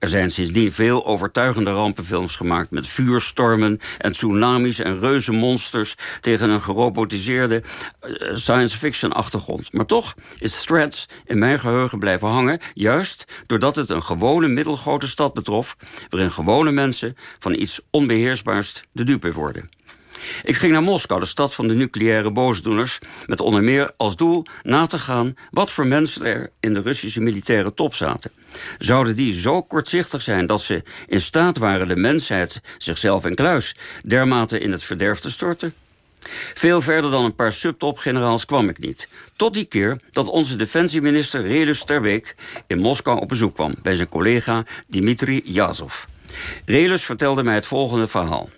Er zijn sindsdien veel overtuigende rampenfilms gemaakt... met vuurstormen en tsunamis en reuzenmonsters... tegen een gerobotiseerde uh, science fiction achtergrond. Maar toch is Threads in mijn geheugen blijven hangen... juist doordat het een gewone middelgrote stad betrof... waarin gewone mensen van iets onbeheersbaars de dupe worden. Ik ging naar Moskou, de stad van de nucleaire boosdoeners... met onder meer als doel na te gaan wat voor mensen er in de Russische militaire top zaten. Zouden die zo kortzichtig zijn dat ze in staat waren de mensheid, zichzelf en kluis... dermate in het verderf te storten? Veel verder dan een paar subtopgeneraals kwam ik niet. Tot die keer dat onze defensieminister Relus Terbeek in Moskou op bezoek kwam... bij zijn collega Dmitri Yazov. Relus vertelde mij het volgende verhaal.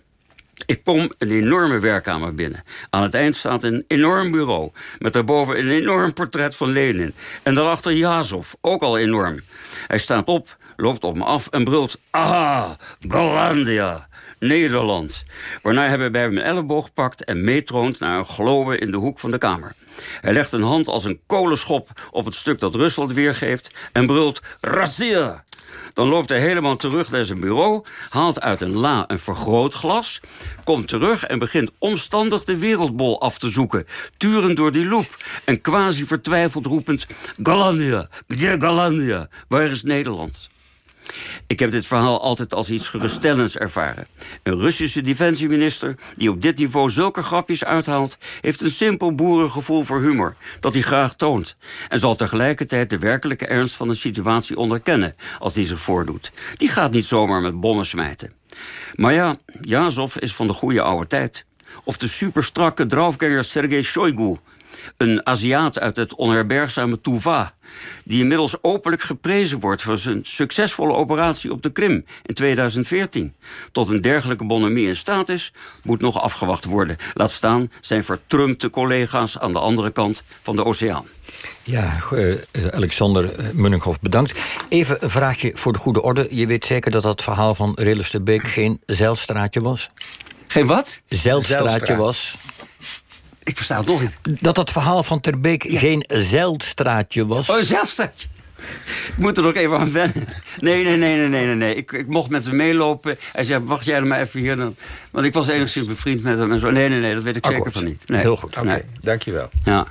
Ik kom een enorme werkkamer binnen. Aan het eind staat een enorm bureau... met daarboven een enorm portret van Lenin. En daarachter Jazov, ook al enorm. Hij staat op, loopt op me af en brult... Aha, Gollandia, Nederland. Waarna hij bij mijn elleboog pakt en meetroont... naar een globe in de hoek van de kamer. Hij legt een hand als een kolenschop op het stuk dat Rusland weergeeft... en brult Russia. Dan loopt hij helemaal terug naar zijn bureau... haalt uit een la een vergrootglas... komt terug en begint omstandig de wereldbol af te zoeken... turend door die loep en quasi vertwijfeld roepend... Galandia, Gdzie Galandia, waar is Nederland? Ik heb dit verhaal altijd als iets geruststellends ervaren. Een Russische defensieminister die op dit niveau zulke grapjes uithaalt... heeft een simpel boerengevoel voor humor, dat hij graag toont... en zal tegelijkertijd de werkelijke ernst van de situatie onderkennen... als die zich voordoet. Die gaat niet zomaar met bommen smijten. Maar ja, Jazov is van de goede oude tijd. Of de superstrakke draafganger Sergei Shoigu een Aziat uit het onherbergzame Tuva... die inmiddels openlijk geprezen wordt voor zijn succesvolle operatie op de Krim in 2014. Tot een dergelijke bonhomie in staat is, moet nog afgewacht worden. Laat staan zijn vertrumpte collega's aan de andere kant van de oceaan. Ja, uh, Alexander Munninghoff, bedankt. Even een vraagje voor de goede orde. Je weet zeker dat dat verhaal van Rilles de Beek geen zeilstraatje was? Geen wat? Zeilstraatje was. Ik versta het nog niet. Dat dat verhaal van Terbeek ja. geen zeilstraatje was. Oh, een zeilstraatje. Ik moet er nog even aan wennen. Nee, nee, nee, nee, nee, nee. Ik, ik mocht met hem meelopen. Hij zei, wacht jij er maar even hier. Dan. Want ik was enigszins bevriend met hem en zo. Nee, nee, nee, dat weet ik Akkoord. zeker van niet. Nee. Heel goed. Oké, okay. nee. dankjewel. Ja.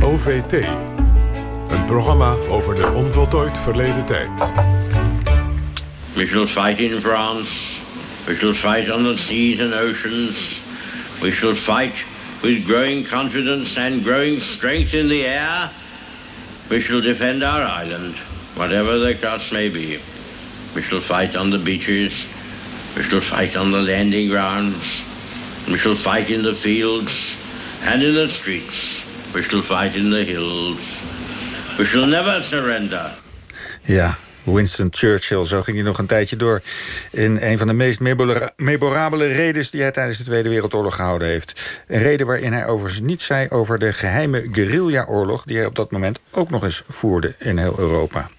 OVT. Een programma over de onvoltooid verleden tijd. We shall fight in France. We shall fight on the seas and oceans. We shall fight with growing confidence and growing strength in the air. We shall defend our island, whatever the cost may be. We shall fight on the beaches. We shall fight on the landing grounds. We shall fight in the fields and in the streets. We shall fight in the hills. We shall never surrender. Ja, Winston Churchill, zo ging hij nog een tijdje door... in een van de meest memorabele redes die hij tijdens de Tweede Wereldoorlog gehouden heeft. Een reden waarin hij overigens niets zei over de geheime guerrilla-oorlog... die hij op dat moment ook nog eens voerde in heel Europa.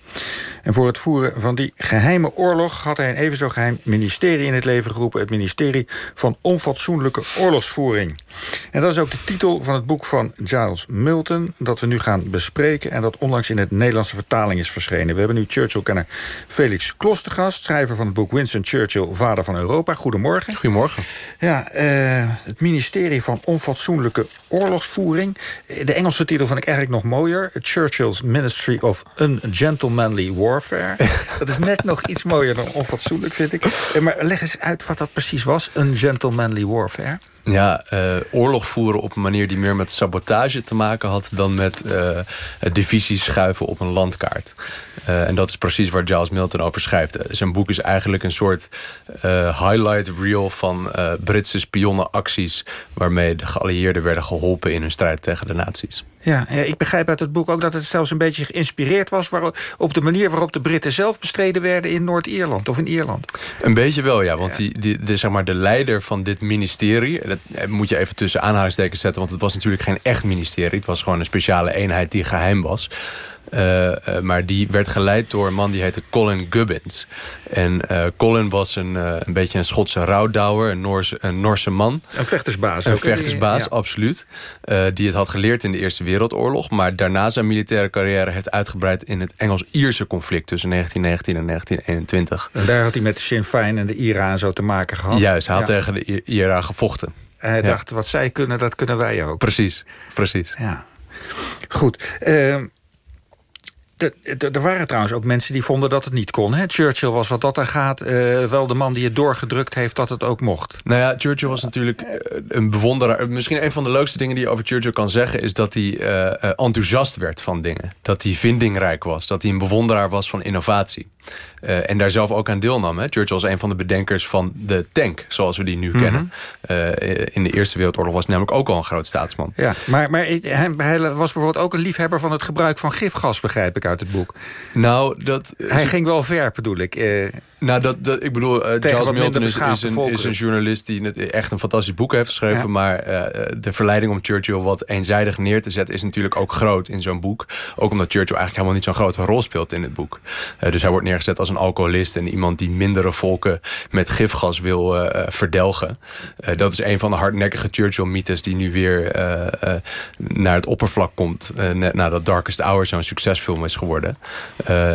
En voor het voeren van die geheime oorlog had hij een even zo geheim ministerie in het leven geroepen. Het ministerie van onfatsoenlijke oorlogsvoering. En dat is ook de titel van het boek van Giles Milton... dat we nu gaan bespreken en dat onlangs in het Nederlandse vertaling is verschenen. We hebben nu Churchill-kenner Felix Klostergast... schrijver van het boek Winston Churchill, Vader van Europa. Goedemorgen. Goedemorgen. Ja, uh, het ministerie van onfatsoenlijke oorlogsvoering. De Engelse titel vind ik eigenlijk nog mooier. Churchill's Ministry of Ungentlemanly Warfare. dat is net nog iets mooier dan onfatsoenlijk, vind ik. Eh, maar leg eens uit wat dat precies was, Ungentlemanly Warfare. Ja, uh, oorlog voeren op een manier die meer met sabotage te maken had... dan met uh, divisies schuiven op een landkaart. Uh, en dat is precies waar Giles Milton over schrijft. Zijn boek is eigenlijk een soort highlight reel van Britse spionnenacties... waarmee de geallieerden werden geholpen in hun strijd tegen de nazi's. Ja, ja, ik begrijp uit het boek ook dat het zelfs een beetje geïnspireerd was... op de manier waarop de Britten zelf bestreden werden in Noord-Ierland of in Ierland. Een beetje wel, ja. Want Die, die, de, zeg maar, de leider van dit ministerie... dat moet je even tussen aanhalingstekens zetten... want het was natuurlijk geen echt ministerie. Het was gewoon een speciale eenheid die geheim was... Uh, uh, maar die werd geleid door een man die heette Colin Gubbins. En uh, Colin was een, een beetje een Schotse rouwdouwer, een Noorse, een Noorse man. Een vechtersbaas. Een vechtersbaas, ja. absoluut. die het had geleerd in de Eerste Wereldoorlog. Maar daarna zijn militaire carrière heeft uitgebreid in het Engels-Ierse conflict tussen 1919 en 1921. En daar had hij met Sinn Féin en de IRA en zo te maken gehad. Juist, hij had ja. tegen de IRA gevochten. En hij dacht, wat zij kunnen, dat kunnen wij ook. Precies, precies. Ja. Goed. Uh, er waren trouwens ook mensen die vonden dat het niet kon. Hè? Churchill was wat dat er gaat uh, wel de man die het doorgedrukt heeft dat het ook mocht. Nou ja, Churchill was natuurlijk een bewonderaar. Misschien een van de leukste dingen die je over Churchill kan zeggen... is dat hij uh, enthousiast werd van dingen. Dat hij vindingrijk was. Dat hij een bewonderaar was van innovatie. Uh, en daar zelf ook aan deelnam. Hè? Churchill was een van de bedenkers van de tank, zoals we die nu mm -hmm. kennen. Uh, in de Eerste Wereldoorlog was hij namelijk ook al een groot staatsman. Ja, maar, maar hij, hij, was bijvoorbeeld ook een liefhebber van het gebruik van gifgas, begrijp ik uit het boek. Nou, dat... Hij ging wel ver, bedoel ik. Uh, nou, dat, dat, ik bedoel, uh, Charles Milton is, is, een, is, een, journalist die echt een fantastisch boek heeft geschreven. Ja. Maar uh, de verleiding om Churchill wat eenzijdig neer te zetten... is natuurlijk ook groot in zo'n boek. Ook omdat Churchill eigenlijk helemaal niet zo'n grote rol speelt in het boek. Uh, dus hij wordt neergezet als een alcoholist... en iemand die mindere volken met gifgas wil verdelgen. dat is een van de hardnekkige Churchill-mythes... die nu weer naar het oppervlak komt... net nadat Darkest Hour zo'n succesfilm is geworden.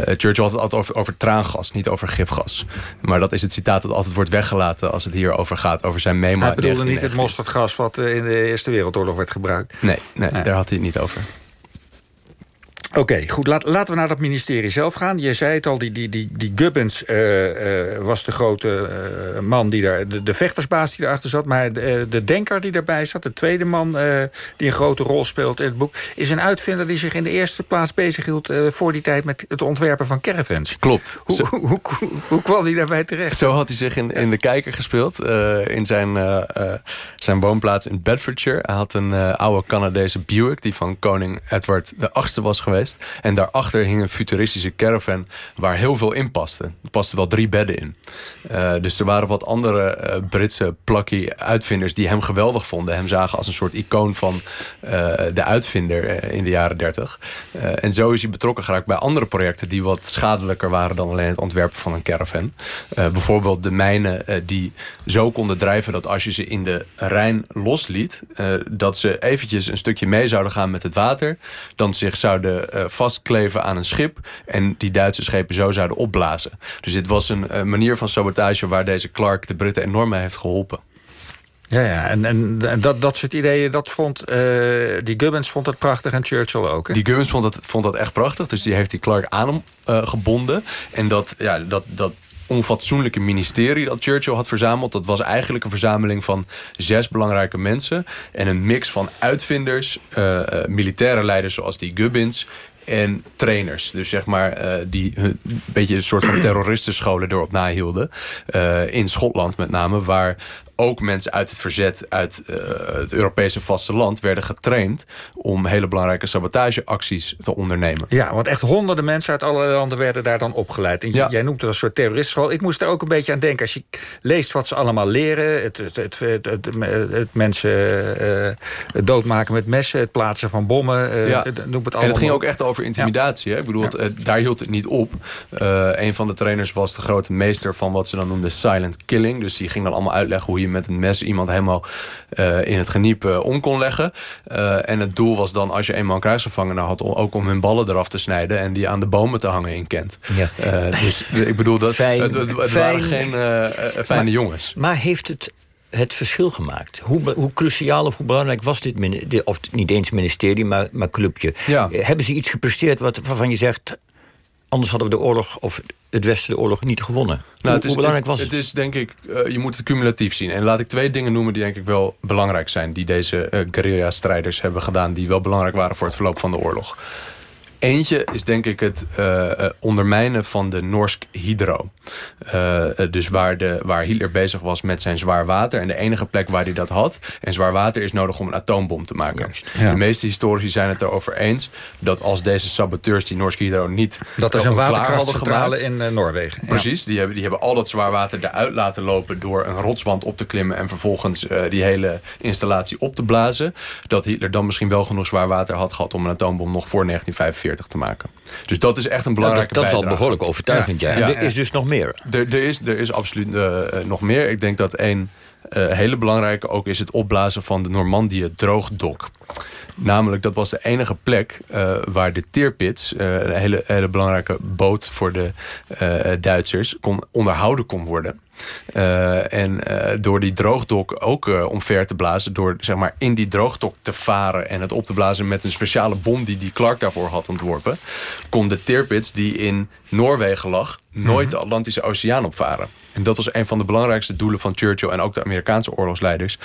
Churchill had het altijd over, over traangas, niet over gifgas. Maar dat is het citaat dat altijd wordt weggelaten... als het hierover gaat, over zijn memo. Hij bedoelde niet het mosterdgas wat in de Eerste Wereldoorlog werd gebruikt. Nee, nee, nee. daar had hij het niet over. Oké, okay, goed. Laat, laten we naar dat ministerie zelf gaan. Je zei het al, die, die, die, die Gubbins uh, uh, was de grote uh, man, die daar, de, de, vechtersbaas die erachter zat. Maar de, de denker die daarbij zat, de tweede man die een grote rol speelt in het boek... is een uitvinder die zich in de eerste plaats bezighield voor die tijd... met het ontwerpen van caravans. Klopt. Hoe, Zo, hoe, hoe, hoe, kwam hij daarbij terecht? Zo had hij zich in, in de kijker gespeeld. in zijn, zijn woonplaats in Bedfordshire. Hij had een oude Canadese Buick... die van koning Edward VIII was geweest. En daarachter hing een futuristische caravan waar heel veel in paste. Er pasten wel drie bedden in. Uh, dus er waren wat andere uh, Britse plucky uitvinders die hem geweldig vonden. Hem zagen als een soort icoon van uh, de uitvinder in de jaren dertig. en zo is hij betrokken geraakt bij andere projecten die wat schadelijker waren dan alleen het ontwerpen van een caravan. bijvoorbeeld de mijnen die zo konden drijven dat als je ze in de Rijn losliet, dat ze eventjes een stukje mee zouden gaan met het water. Dan zich zouden uh, vastkleven aan een schip... en die Duitse schepen zo zouden opblazen. Dus dit was een uh, manier van sabotage... waar deze Clark de Britten enorm mee heeft geholpen. Ja, ja. en, en, en dat, dat soort ideeën, dat vond, uh, die Gubbins vond het prachtig en Churchill ook. Hè? Die Gubbins vond dat, vond dat echt prachtig, dus die heeft die Clark aan hem uh, gebonden. En dat, ja, dat, dat onfatsoenlijke ministerie dat Churchill had verzameld... dat was eigenlijk een verzameling van zes belangrijke mensen... en een mix van uitvinders, uh, uh, militaire leiders zoals die Gubbins en trainers. Dus zeg maar uh, die een beetje een soort van terroristenscholen erop nahielden. In Schotland met name, waar ook mensen uit het verzet... uit uh, het Europese vasteland werden getraind... om hele belangrijke sabotageacties te ondernemen. Ja, want echt honderden mensen uit allerlei landen werden daar dan opgeleid. En ja. jij noemt het een soort terroristschool. Ik moest er ook een beetje aan denken. Als je leest wat ze allemaal leren... het, het, het, het, mensen uh, doodmaken met messen... het plaatsen van bommen, uh, ja. noem het allemaal. En het ging ook echt over intimidatie. Ja. Hè? Ik bedoel, daar hield het niet op. Een van de trainers was de grote meester van wat ze dan noemden silent killing. Dus die ging dan allemaal uitleggen hoe je met een mes iemand helemaal uh, in het geniep uh, om kon leggen. Uh, en het doel was dan, als je eenmaal een kruisgevangene had... Om, ook om hun ballen eraf te snijden en die aan de bomen te hangen in Kent. Ja. dus ik bedoel, dat, Fijn, het, het, het waren geen fijne maar, jongens. Maar heeft het het verschil gemaakt? Hoe, hoe cruciaal of hoe belangrijk was dit, of niet eens ministerie, maar, maar clubje? Ja. Hebben ze iets gepresteerd wat, waarvan je zegt... anders hadden we de oorlog of het Westen de oorlog niet gewonnen? Nou, hoe, het is, hoe belangrijk was het? het? Het is denk ik, uh, je moet het cumulatief zien. En laat ik twee dingen noemen die denk ik wel belangrijk zijn... die deze uh, guerrilla-strijders hebben gedaan... die wel belangrijk waren voor het verloop van de oorlog. Eentje is denk ik het uh, ondermijnen van de Norsk Hydro. Uh, dus waar, de, waar Hitler bezig was met zijn zwaar water. En de enige plek waar hij dat had. En zwaar water is nodig om een atoombom te maken. Ja. De meeste historici zijn het erover eens. Dat als deze saboteurs die Norsk Hydro niet Dat hadden waterkrachtscentrale gemaakt. in Noorwegen. Precies, die, hebben, die hebben al dat zwaar water eruit laten lopen... door een rotswand op te klimmen... en vervolgens die hele installatie op te blazen. Dat Hitler dan misschien wel genoeg zwaar water had gehad... om een atoombom nog voor 1945 te maken. Dus dat is echt een belangrijke dat, dat is al bijdrage. behoorlijk overtuigend, ja. Ja. Er is dus nog meer. Er, er, is, er is absoluut uh, nog meer. Ik denk dat een uh, hele belangrijke ook is het opblazen van de Normandië droogdok. Namelijk, dat was de enige plek uh, waar de Tirpitz, uh, een hele, hele belangrijke boot voor de uh, Duitsers, kon onderhouden kon worden. Uh, en uh, door die droogdok ook uh, omver te blazen... door zeg maar, in die droogdok te varen en het op te blazen... met een speciale bom die die Clark daarvoor had ontworpen... kon de Tirpitz, die in Noorwegen lag... nooit de Atlantische Oceaan opvaren. En dat was een van de belangrijkste doelen van Churchill... en ook de Amerikaanse oorlogsleiders.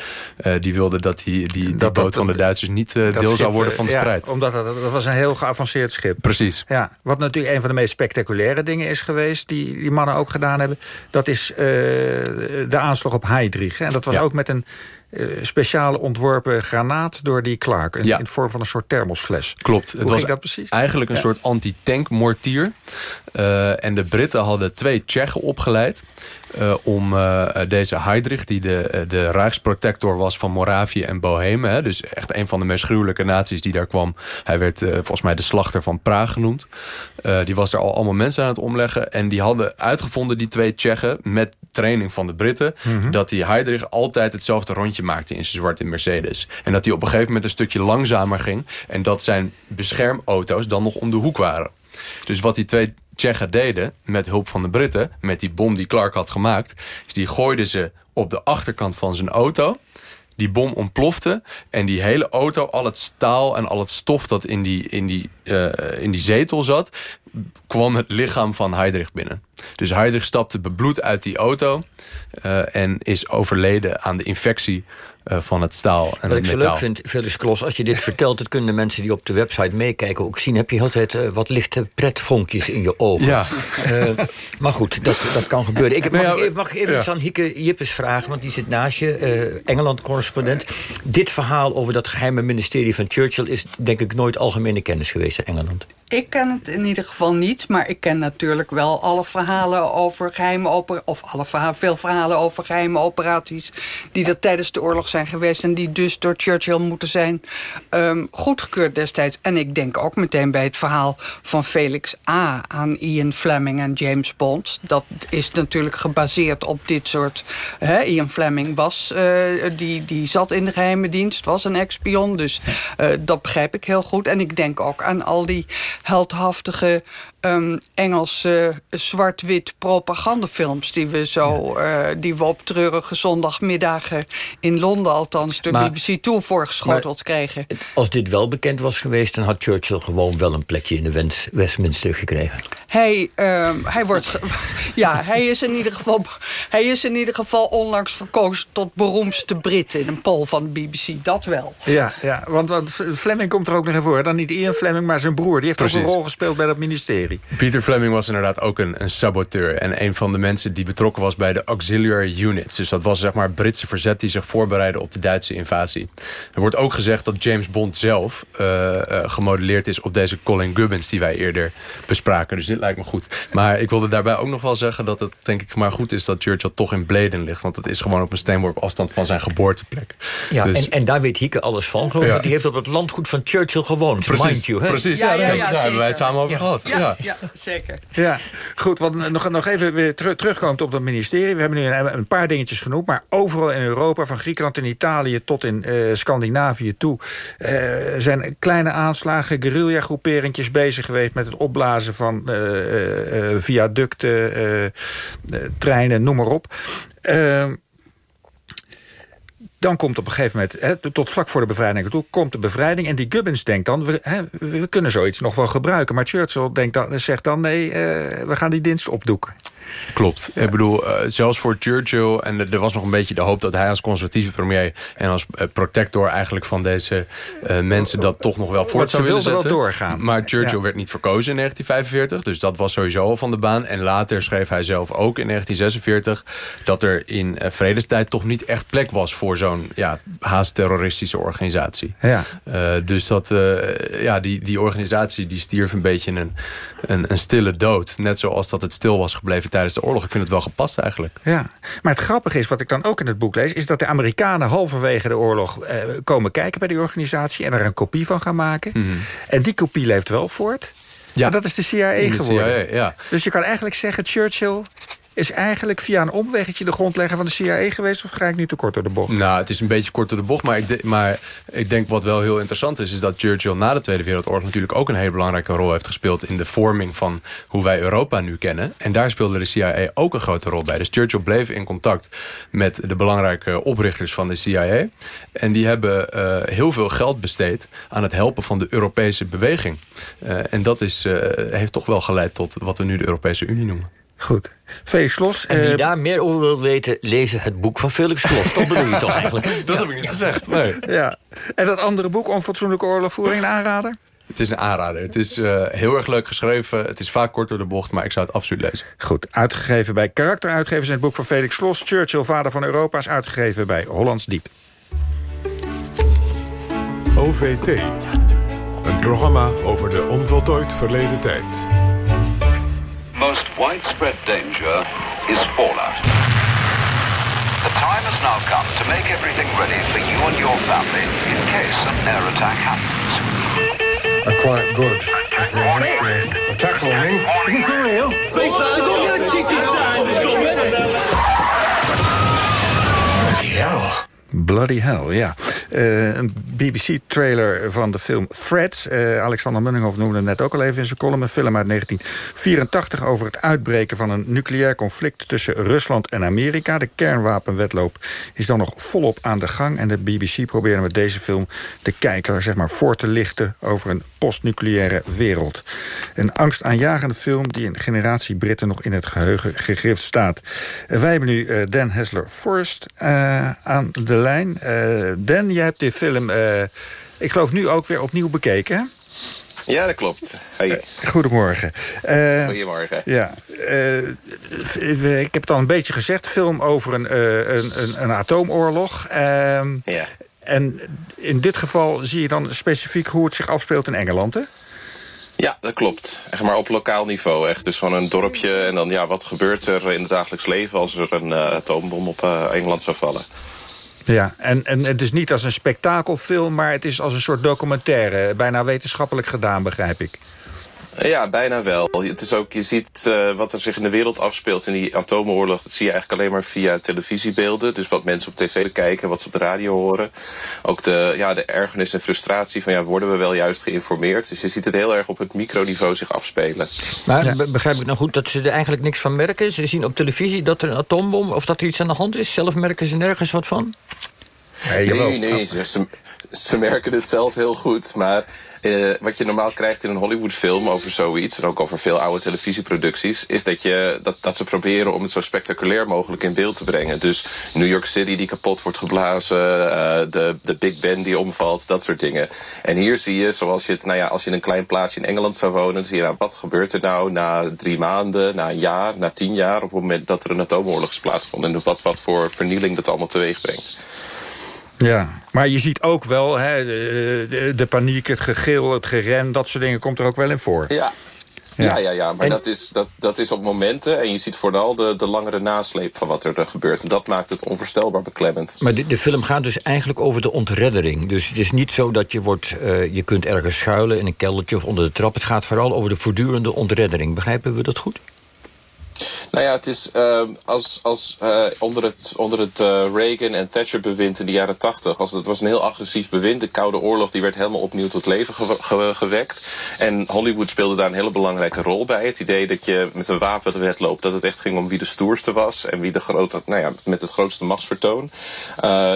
die wilden dat die, die, die dat, boot dat, van de Duitsers niet deel schip, zou worden van de ja, strijd. Omdat dat, dat was een heel geavanceerd schip. Precies. Ja, wat natuurlijk een van de meest spectaculaire dingen is geweest... die die mannen ook gedaan hebben... dat is de aanslag op Heydrich. En dat was ja. ook met een speciaal ontworpen granaat door die Clark. In, ja. in vorm van een soort thermosfles. Klopt. Hoe het was dat precies? eigenlijk een Ja. soort anti-tankmortier. Uh, en de Britten hadden twee Tsjechen opgeleid... Uh, om uh, deze Heydrich, die de, de Rijksprotector was van Moravië en Bohemen... Hè, dus echt een van de meest gruwelijke naties die daar kwam. Hij werd volgens mij de slachter van Praag genoemd. Die was er al allemaal mensen aan het omleggen. En die hadden uitgevonden, die twee Tsjechen... met training van de Britten... Mhm. Mm -hmm. dat die Heydrich altijd hetzelfde rondje maakte in zijn zwarte Mercedes. En dat hij op een gegeven moment een stukje langzamer ging... en dat zijn beschermauto's dan nog om de hoek waren. Dus wat die twee Tsjechen deden, met hulp van de Britten... met die bom die Clark had gemaakt... is die gooiden ze op de achterkant van zijn auto... Die bom ontplofte en die hele auto, al het staal en al het stof dat in die, in die, uh, in die zetel zat, kwam het lichaam van Heydrich binnen. Dus Heydrich stapte bebloed uit die auto uh, en is overleden aan de infectie van het staal en Wat ik zo leuk vind, Felix Klos, als je dit vertelt... dat kunnen de mensen die op de website meekijken ook zien... heb je altijd uh, wat lichte pretvonkjes in je ogen. Ja. Uh, maar goed, dat, dat kan gebeuren. Ik, mag, Nou ja, ik even, mag ik even ja. iets aan Hieke Jippes vragen... want die zit naast je, Engeland-correspondent. Dit verhaal over dat geheime ministerie van Churchill... is denk ik nooit algemene kennis geweest in Engeland. Ik ken het in ieder geval niet, maar ik ken natuurlijk wel alle verhalen over geheime operaties, of alle veel verhalen over geheime operaties die er tijdens de oorlog zijn geweest en die dus door Churchill moeten zijn um, goedgekeurd destijds. En ik denk ook meteen bij het verhaal van Felix A. aan Ian Fleming en James Bond. Dat is natuurlijk gebaseerd op dit soort... Ian Fleming was, uh, die, die zat in de geheime dienst, was een ex-spion, dus uh, dat begrijp ik heel goed. En ik denk ook aan al die heldhaftige um, Engelse uh, zwart-wit propagandafilms... die we, zo, uh, die we op treurige zondagmiddagen in Londen... althans door Maar- BBC 2 voorgeschoteld kregen. Als dit wel bekend was geweest... dan had Churchill gewoon wel een plekje in de Westminster gekregen. Hij, um, hij wordt... ge- ja, hij is, in ieder geval, hij is in ieder geval onlangs verkozen... tot beroemdste Brit in een poll van de BBC. Dat wel. Ja, ja want, want Fleming komt er ook nog in voor. Dan niet Ian Fleming, maar zijn broer. Die heeft ook een rol gespeeld bij dat ministerie. Serie. Peter Fleming was inderdaad ook een, een saboteur. En een van de mensen die betrokken was bij de Auxiliary Units. Dus dat was zeg maar Britse verzet die zich voorbereidde op de Duitse invasie. Er wordt ook gezegd dat James Bond zelf uh, uh, gemodelleerd is op deze Colin Gubbins die wij eerder bespraken. Dus dit lijkt me goed. Maar ik wilde daarbij ook nog wel zeggen dat het denk ik maar goed is dat Churchill toch in Bleden ligt. Want het is gewoon op een steenworp afstand van zijn geboorteplek. Ja, Dus- en, en daar weet Hieke alles van, geloof ik. Ja. Die heeft op het landgoed van Churchill gewoond, Precies, mind you. Hè? precies. Ja, daar, daar hebben wij het samen over gehad. Ja, Ja. zeker. Ja, goed. Want nog, nog even weer teru- terugkomend op dat ministerie. We hebben nu een, een paar dingetjes genoemd. Maar overal in Europa, van Griekenland en Italië tot in eh, Scandinavië toe... eh, zijn kleine aanslagen, guerrilla-groeperingjes bezig geweest... met het opblazen van eh, viaducten, treinen, noem maar op. Dan komt op een gegeven moment, tot vlak voor de bevrijding toe, komt de bevrijding. En die Gubbins denkt dan, we, we kunnen zoiets nog wel gebruiken. Maar Churchill denkt dan, zegt dan, nee, eh, we gaan die dienst opdoeken. Klopt. Ik bedoel, eh, zelfs voor Churchill... en er was nog een beetje de hoop dat hij als conservatieve premier... en als eh, protector eigenlijk van deze eh, mensen... dat toch nog wel voort zou willen zetten. wel doorgaan. Maar Churchill Ja. werd niet verkozen in 1945. Dus dat was sowieso al van de baan. En later schreef hij zelf ook in 1946... dat er in eh, vredestijd toch niet echt plek was... voor zo'n ja, haast terroristische organisatie. Ja. Eh, dus dat, eh, ja, die, die organisatie die stierf een beetje een, een, een stille dood. Net zoals dat het stil was gebleven tijdens de oorlog. Ik vind het wel gepast eigenlijk. Ja, maar het grappige is, wat ik dan ook in het boek lees... is dat de Amerikanen halverwege de oorlog eh, komen kijken bij die organisatie... en er een kopie van gaan maken. En die kopie leeft wel voort. Ja. Maar dat is de CIA de geworden. CIA, ja. Dus je kan eigenlijk zeggen, Churchill is eigenlijk via een omweggetje de grondlegger van de CIA geweest... of ga ik nu te kort door de bocht? Nou, het is een beetje kort door de bocht. Maar ik, maar ik denk wat wel heel interessant is... is dat Churchill na de Tweede Wereldoorlog... natuurlijk ook een hele belangrijke rol heeft gespeeld... in de vorming van hoe wij Europa nu kennen. En daar speelde de CIA ook een grote rol bij. Dus Churchill bleef in contact met de belangrijke oprichters van de CIA. En die hebben eh, heel veel geld besteed... aan het helpen van de Europese beweging. Eh, en dat is, eh, heeft toch wel geleid tot wat we nu de Europese Unie noemen. Goed. Felix Los. En wie eh, daar meer over wil weten, lezen het boek van Felix Klos. Dat bedoel je toch eigenlijk? Dat heb ik niet gezegd, nee. Ja. En dat andere boek, Onfatsoenlijke oorlogvoering, een aanrader? Het is een aanrader. Het is eh, heel erg leuk geschreven. Het is vaak kort door de bocht, maar ik zou het absoluut lezen. Goed, uitgegeven bij Karakteruitgevers... in het boek van Felix Los, Churchill, vader van Europa... is uitgegeven bij Hollands Diep. OVT. Een programma over de onvoltooid verleden tijd. Most widespread danger is fallout. The time has now come to make everything ready for you and your family in case an air attack happens. Quite good. Attack warning. Is it for real? Bloody hell, ja. Eh, een BBC-trailer van de film Threads. Eh, Alexander Munninghoff noemde het net ook al even in zijn column. Een film uit 1984 over het uitbreken van een nucleair conflict... tussen Rusland en Amerika. De kernwapenwetloop is dan nog volop aan de gang. En de BBC probeerde met deze film de kijker zeg maar, voor te lichten... over een postnucleaire wereld. Een angstaanjagende film die een generatie Britten... nog in het geheugen gegrift staat. Wij hebben nu eh, Dan Hessler-Forrest eh, aan de lijn. Eh, Dan, jij hebt die film, eh, ik geloof nu ook weer opnieuw bekeken, hè? Ja, dat klopt. Hey. Goedemorgen. Eh, Goedemorgen. Ja, eh, ik heb het al een beetje gezegd. Film over een, eh, een, een, een atoomoorlog. Ehm, Ja. En in dit geval zie je dan specifiek hoe het zich afspeelt in Engeland, hè? Ja, dat klopt. Echt maar op lokaal niveau. Echt. Dus gewoon een dorpje. En dan, ja, wat gebeurt er in het dagelijks leven als er een eh, atoombom op eh, Engeland zou vallen? Ja, en, en het is niet als een spektakelfilm, maar het is als een soort documentaire. Bijna wetenschappelijk gedaan, begrijp ik. Ja, bijna wel. Het is ook, je ziet eh, wat er zich in de wereld afspeelt in die atoomoorlog. Dat zie je eigenlijk alleen maar via televisiebeelden. Dus wat mensen op tv bekijken, wat ze op de radio horen. Ook de, ja, de ergernis en frustratie van ja, worden we wel juist geïnformeerd? Dus je ziet het heel erg op het microniveau zich afspelen. Maar be- begrijp ik nou goed dat ze er eigenlijk niks van merken? Ze zien op televisie dat er een atoombom of dat er iets aan de hand is. Zelf merken ze nergens wat van? Nee, nee. Ze, merken het zelf heel goed. Maar uh, wat je normaal krijgt in een Hollywoodfilm over zoiets... en ook over veel oude televisieproducties... is dat, je, dat, dat ze proberen om het zo spectaculair mogelijk in beeld te brengen. Dus New York City die kapot wordt geblazen... Uh, de, de Big Ben die omvalt, dat soort dingen. En hier zie je, zoals je het... Nou ja, als je in een klein plaatsje in Engeland zou wonen... zie je nou, wat gebeurt er nou na drie maanden, na een jaar, na tien jaar... op het moment dat er een atoomoorlog is plaatsgevonden... en wat, wat voor vernieling dat allemaal teweeg brengt. Ja, maar je ziet ook wel hè, de, de, paniek, het gegil, het geren... dat soort dingen komt er ook wel in voor. Ja, ja, ja, ja, maar dat, is, dat, dat is op momenten. En je ziet vooral de, de langere nasleep van wat er gebeurt. En dat maakt het onvoorstelbaar beklemmend. Maar de, de film gaat dus eigenlijk over de ontreddering. Dus het is niet zo dat je wordt... Uh, je kunt ergens schuilen in een keldertje of onder de trap. Het gaat vooral over de voortdurende ontreddering. Begrijpen we dat goed? Nou ja, het is uh, als, als uh, onder het, onder het uh, Reagan en Thatcher bewind in de jaren tachtig. Het was een heel agressief bewind. De Koude Oorlog die werd helemaal opnieuw tot leven ge ge gewekt. En Hollywood speelde daar een hele belangrijke rol bij. Het idee dat je met een wapenwet loopt. Dat het echt ging om wie de stoerste was. En wie de grote, nou ja, met het grootste machtsvertoon.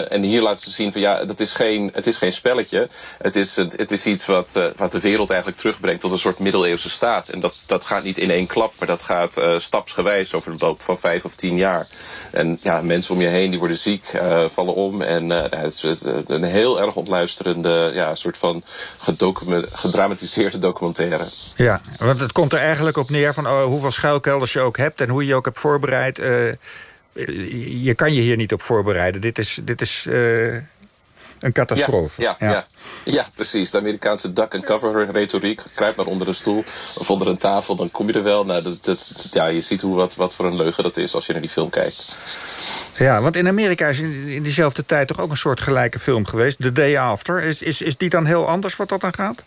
en hier laten ze zien van ja, dat is geen, het is geen spelletje. Het is, het, is iets wat, wat de wereld eigenlijk terugbrengt tot een soort middeleeuwse staat. En dat, dat gaat niet in één klap, maar dat gaat stapsgewijs over de loop van vijf of tien jaar. En ja, mensen om je heen die worden ziek, uh, vallen om. En uh, het is een heel erg ontluisterende, ja, soort van gedramatiseerde documentaire. Ja, want het komt er eigenlijk op neer van oh, hoeveel schuilkelders je ook hebt... en hoe je je ook hebt voorbereid. Je kan je hier niet op voorbereiden. Dit is... Dit is een catastrofe. Ja, ja, ja. ja, precies. De Amerikaanse duck and cover retoriek. Kruip maar onder een stoel of onder een tafel, dan kom je er wel. Nou, dat, dat, ja, je ziet hoe, wat, wat voor een leugen dat is als je naar die film kijkt. Ja, want in Amerika is in, in diezelfde tijd toch ook een soort gelijke film geweest. The Day After. Is, is, is die dan heel anders wat dat dan gaat?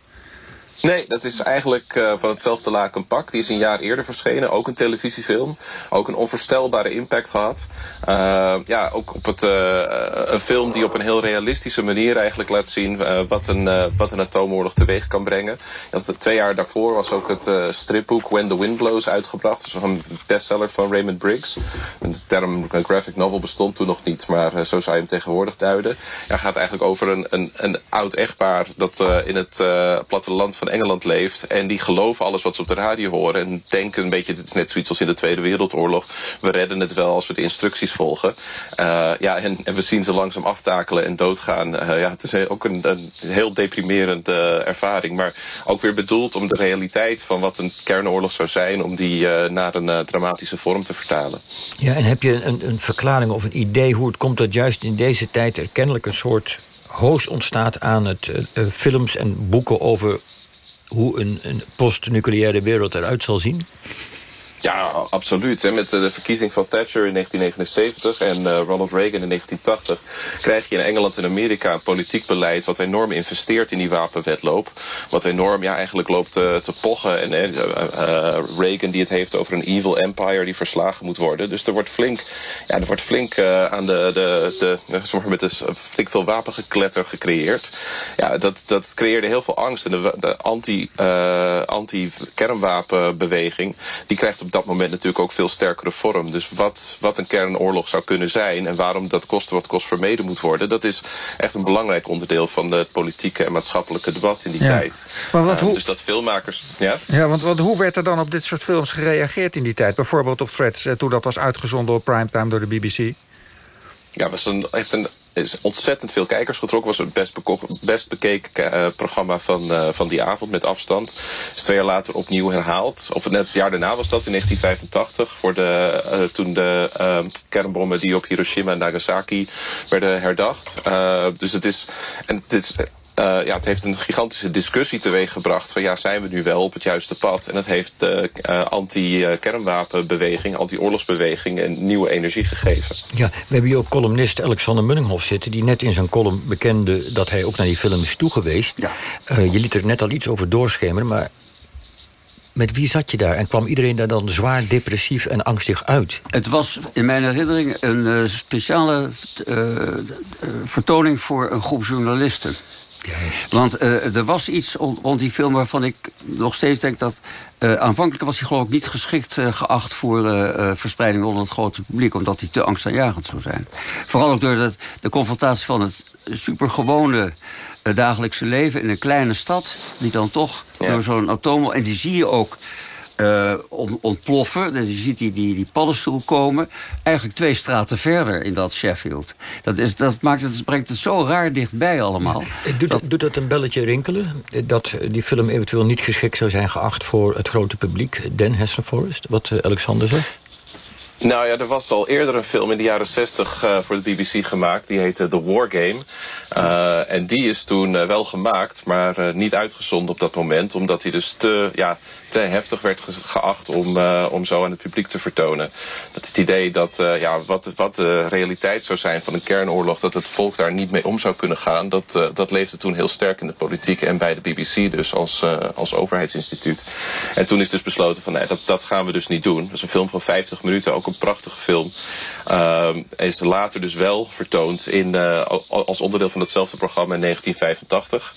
Nee, dat is eigenlijk uh, van hetzelfde laken pak. Die is een jaar eerder verschenen. Ook een televisiefilm. Ook een onvoorstelbare impact gehad. Uh, ja, ook op het, uh, een film die op een heel realistische manier eigenlijk laat zien... wat, een, wat een atoomoorlog teweeg kan brengen. Dat twee jaar daarvoor was ook het stripboek When the Wind Blows uitgebracht. Is een bestseller van Raymond Briggs. De term graphic novel bestond toen nog niet. Maar zo zou je hem tegenwoordig duiden. Ja, gaat eigenlijk over een, een, een oud echtpaar... dat in het platteland van Engeland leeft. En die geloven alles wat ze op de radio horen. En denken een beetje, dit is net zoiets als in de Tweede Wereldoorlog. We redden het wel als we de instructies volgen. Uh, ja, en, en, we zien ze langzaam aftakelen en doodgaan. Uh, ja, het is ook een, een heel deprimerende uh, ervaring. Maar ook weer bedoeld om de realiteit van wat een kernoorlog zou zijn... om die naar een dramatische vorm te vertalen. Ja, en heb je een, een verklaring of een idee hoe het komt... dat juist in deze tijd er kennelijk een soort hoos ontstaat aan het films en boeken over hoe een, een post-nucleaire wereld eruit zal zien? Ja, absoluut. Met de verkiezing van Thatcher in 1979 en uh, Ronald Reagan in 1980... krijg je in Engeland en Amerika een politiek beleid... wat enorm investeert in die wapenwetloop. Wat enorm ja, eigenlijk loopt te, te pochen. En Reagan die het heeft over een evil empire die verslagen moet worden. Dus er wordt flink, ja, er wordt flink aan de, de, de, met de, flink veel wapengekletter gecreëerd. Ja, dat, dat creëerde heel veel angst. En de, de anti-kernwapenbeweging... die krijgt dat moment natuurlijk ook veel sterkere vorm. Dus wat, wat een kernoorlog zou kunnen zijn... en waarom dat kosten wat kost vermeden moet worden... dat is echt een belangrijk onderdeel van het politieke en maatschappelijke debat in die tijd. Maar wat, uh, hoe... Dus dat filmmakers... Ja, ja want, want hoe werd er dan op dit soort films gereageerd in die tijd? Bijvoorbeeld op Threads, eh, toen dat was uitgezonden op primetime door de BBC? Ja, was een, heeft een is ontzettend veel kijkers getrokken. was het best, best bekeken uh, programma van, uh, van die avond met afstand. Is twee jaar later opnieuw herhaald. Of net het jaar daarna was dat, in 1985. Voor de, uh, toen de kernbommen die op Hiroshima en Nagasaki werden herdacht. dus het is... En het is ja, het heeft een gigantische discussie teweeggebracht van ja, zijn we nu wel op het juiste pad? En het heeft de uh, anti-kernwapenbeweging, anti-oorlogsbeweging een nieuwe energie gegeven. Ja, we hebben hier ook columnist Alexander Munninghoff zitten... die net in zijn column bekende dat hij ook naar die film is toegeweest. Ja. Uh, je liet er net al iets over doorschemeren, maar met wie zat je daar? En kwam iedereen daar dan zwaar depressief en angstig uit? Het was in mijn herinnering een uh, speciale uh, vertoning voor een groep journalisten. Want uh, er was iets rond die film waarvan ik nog steeds denk dat... Uh, aanvankelijk was hij geloof ik niet geschikt uh, geacht voor verspreiding onder het grote publiek. Omdat hij te angstaanjagend zou zijn. Vooral ook door dat, de confrontatie van het supergewone dagelijkse leven in een kleine stad... die dan toch door zo'n atoom... en die zie je ook eh, ont- ontploffen. Dus je ziet die, die, die paddenstoel komen. Eigenlijk twee straten verder in dat Sheffield. Dat, is, dat maakt het, brengt het zo raar dichtbij allemaal. Doet dat, doet dat een belletje rinkelen? Dat die film eventueel niet geschikt zou zijn geacht voor het grote publiek? Dan Hessen Forest, wat eh, Alexander zegt? Nou ja, er was al eerder een film in de jaren 60 uh, voor de BBC gemaakt. Die heette The War Game. Uh, en die is toen uh, wel gemaakt, maar niet uitgezonden op dat moment. Omdat hij dus te, ja, te heftig werd ge geacht om, om zo aan het publiek te vertonen. Dat het idee dat ja, wat, wat de realiteit zou zijn van een kernoorlog... dat het volk daar niet mee om zou kunnen gaan... dat, dat leefde toen heel sterk in de politiek en bij de BBC dus als, als overheidsinstituut. En toen is dus besloten van nee, dat, dat gaan we dus niet doen. Dat is een film van 50 minuten, ook een prachtige film. Uh, is later dus wel vertoond in, uh, als onderdeel van hetzelfde programma in 1985.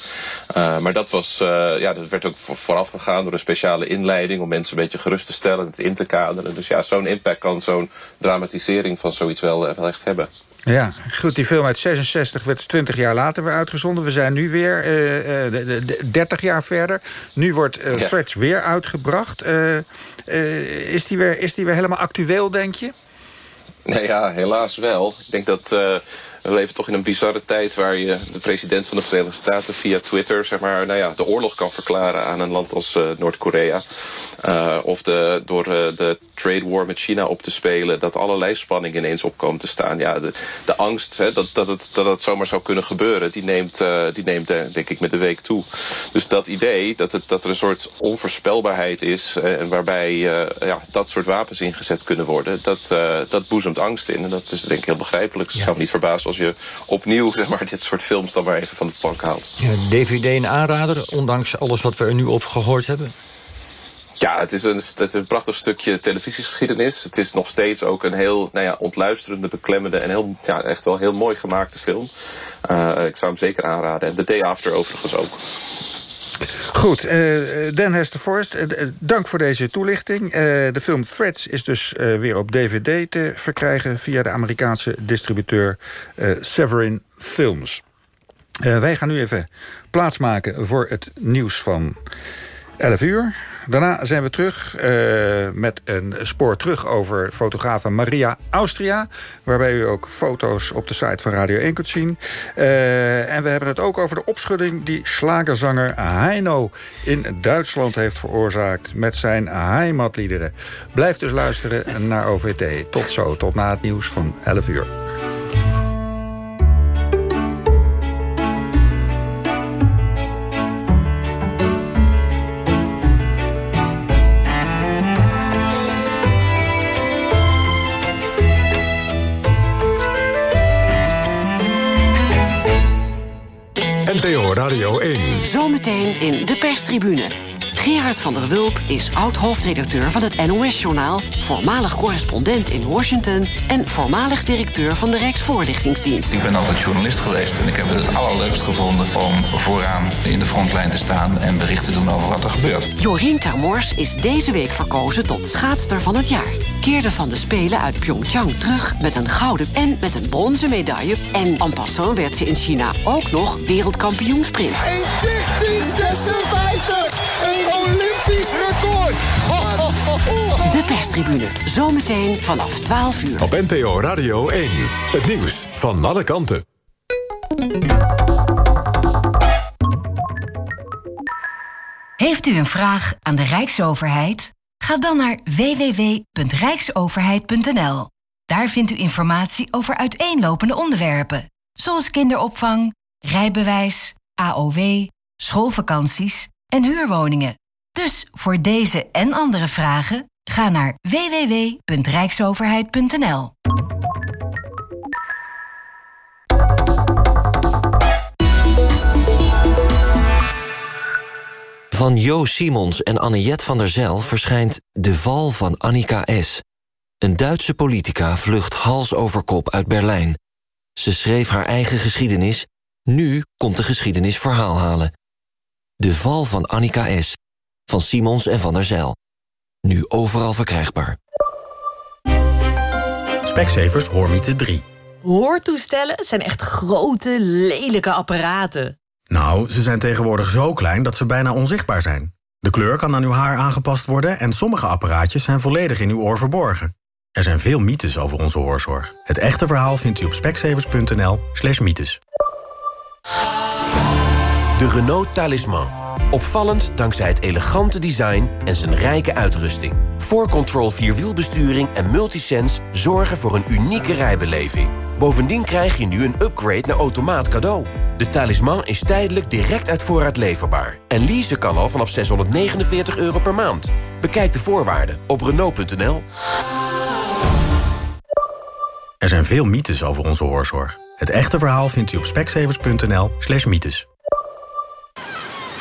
Uh, maar dat, was, ja, dat werd ook vooraf gegaan door een speciale inleiding... om mensen een beetje gerust te stellen en het in te kaderen. Dus ja, zo'n impact kan zo'n dramatisering van zoiets wel, wel echt hebben. Ja, goed, die film uit 66 werd 20 jaar later weer uitgezonden. We zijn nu weer uh, uh, de, de, 30 jaar verder. Nu wordt uh, ja. Freds weer uitgebracht. is, die weer, is die weer helemaal actueel, denk je? Nee, ja, helaas wel. Ik denk dat we leven toch in een bizarre tijd waar je de president van de Verenigde Staten via Twitter zeg maar, nou ja, de oorlog kan verklaren aan een land als uh, Noord-Korea. Uh, of de, door uh, de trade war met China op te spelen, dat allerlei spanningen ineens opkomen te staan. Ja, de, de angst hè, dat, dat, het, dat het zomaar zou kunnen gebeuren, die neemt, die neemt denk ik met de week toe. Dus dat idee dat, het, dat er een soort onvoorspelbaarheid is en waarbij ja, dat soort wapens ingezet kunnen worden, dat, dat boezemt angst in. En dat is denk ik heel begrijpelijk. Dus ja. zou me niet verbazen als je opnieuw zeg maar, dit soort films dan maar even van de plank haalt. Ja, DVD een aanrader, ondanks alles wat we er nu over gehoord hebben? Ja, het is, een, het is een prachtig stukje televisiegeschiedenis. Het is nog steeds ook een heel nou ja, ontluisterende, beklemmende... en heel, ja, echt wel heel mooi gemaakte film. Uh, ik zou hem zeker aanraden. En The Day After overigens ook. Goed, uh, Dan Hester Forrest, uh, dank voor deze toelichting. Uh, de film Threads is dus weer op DVD te verkrijgen... via de Amerikaanse distributeur Severin Films. wij gaan nu even plaatsmaken voor het nieuws van 11 uur. Daarna zijn we terug uh, met een spoor terug over fotografe Maria Austria. Waarbij u ook foto's op de site van Radio 1 kunt zien. Uh, en we hebben het ook over de opschudding die slagerzanger Heino in Duitsland heeft veroorzaakt met zijn heimatliederen. Blijf dus luisteren naar OVT. Tot zo, tot na het nieuws van 11 uur. NPO Radio 1. Zometeen in de perstribune. Gerard van der Wulp is oud-hoofdredacteur van het NOS-journaal... voormalig correspondent in Washington... en voormalig directeur van de Rijksvoorlichtingsdienst. Ik ben altijd journalist geweest en ik heb het het allerleukst gevonden... om vooraan in de frontlijn te staan en bericht te doen over wat er gebeurt. Jorien Termors is deze week verkozen tot schaatster van het jaar. Keerde van de Spelen uit Pyeongchang terug met een gouden en met een bronzen medaille. En en passant werd ze in China ook nog wereldkampioen sprint. 1.13.56! Olympisch record! De perstribune, zometeen vanaf 12 uur. Op NPO Radio 1, het nieuws van alle kanten. Heeft u een vraag aan de Rijksoverheid? Ga dan naar www.rijksoverheid.nl. Daar vindt u informatie over uiteenlopende onderwerpen, zoals kinderopvang, rijbewijs, AOW, schoolvakanties en huurwoningen. Dus voor deze en andere vragen ga naar www.rijksoverheid.nl. Van Jo Simons en Anniette van der Zijl verschijnt De Val van Annika S. Een Duitse politica vlucht hals over kop uit Berlijn. Ze schreef haar eigen geschiedenis. Nu komt de geschiedenis verhaal halen. De Val van Annika S. Van Simons en van der Zijl. Nu overal verkrijgbaar. Specsavers Hoormiete 3. Hoortoestellen zijn echt grote, lelijke apparaten. Nou, ze zijn tegenwoordig zo klein dat ze bijna onzichtbaar zijn. De kleur kan aan uw haar aangepast worden... en sommige apparaatjes zijn volledig in uw oor verborgen. Er zijn veel mythes over onze hoorzorg. Het echte verhaal vindt u op speksevers.nl slash mythes. De Renault Talisman. Opvallend dankzij het elegante design en zijn rijke uitrusting. 4Control Vierwielbesturing en Multisense zorgen voor een unieke rijbeleving. Bovendien krijg je nu een upgrade naar automaat cadeau. De talisman is tijdelijk direct uit voorraad leverbaar. En leasen kan al vanaf 649 euro per maand. Bekijk de voorwaarden op Renault.nl. Er zijn veel mythes over onze hoorzorg. Het echte verhaal vindt u op speksevers.nl slash mythes.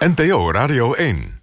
NPO Radio 1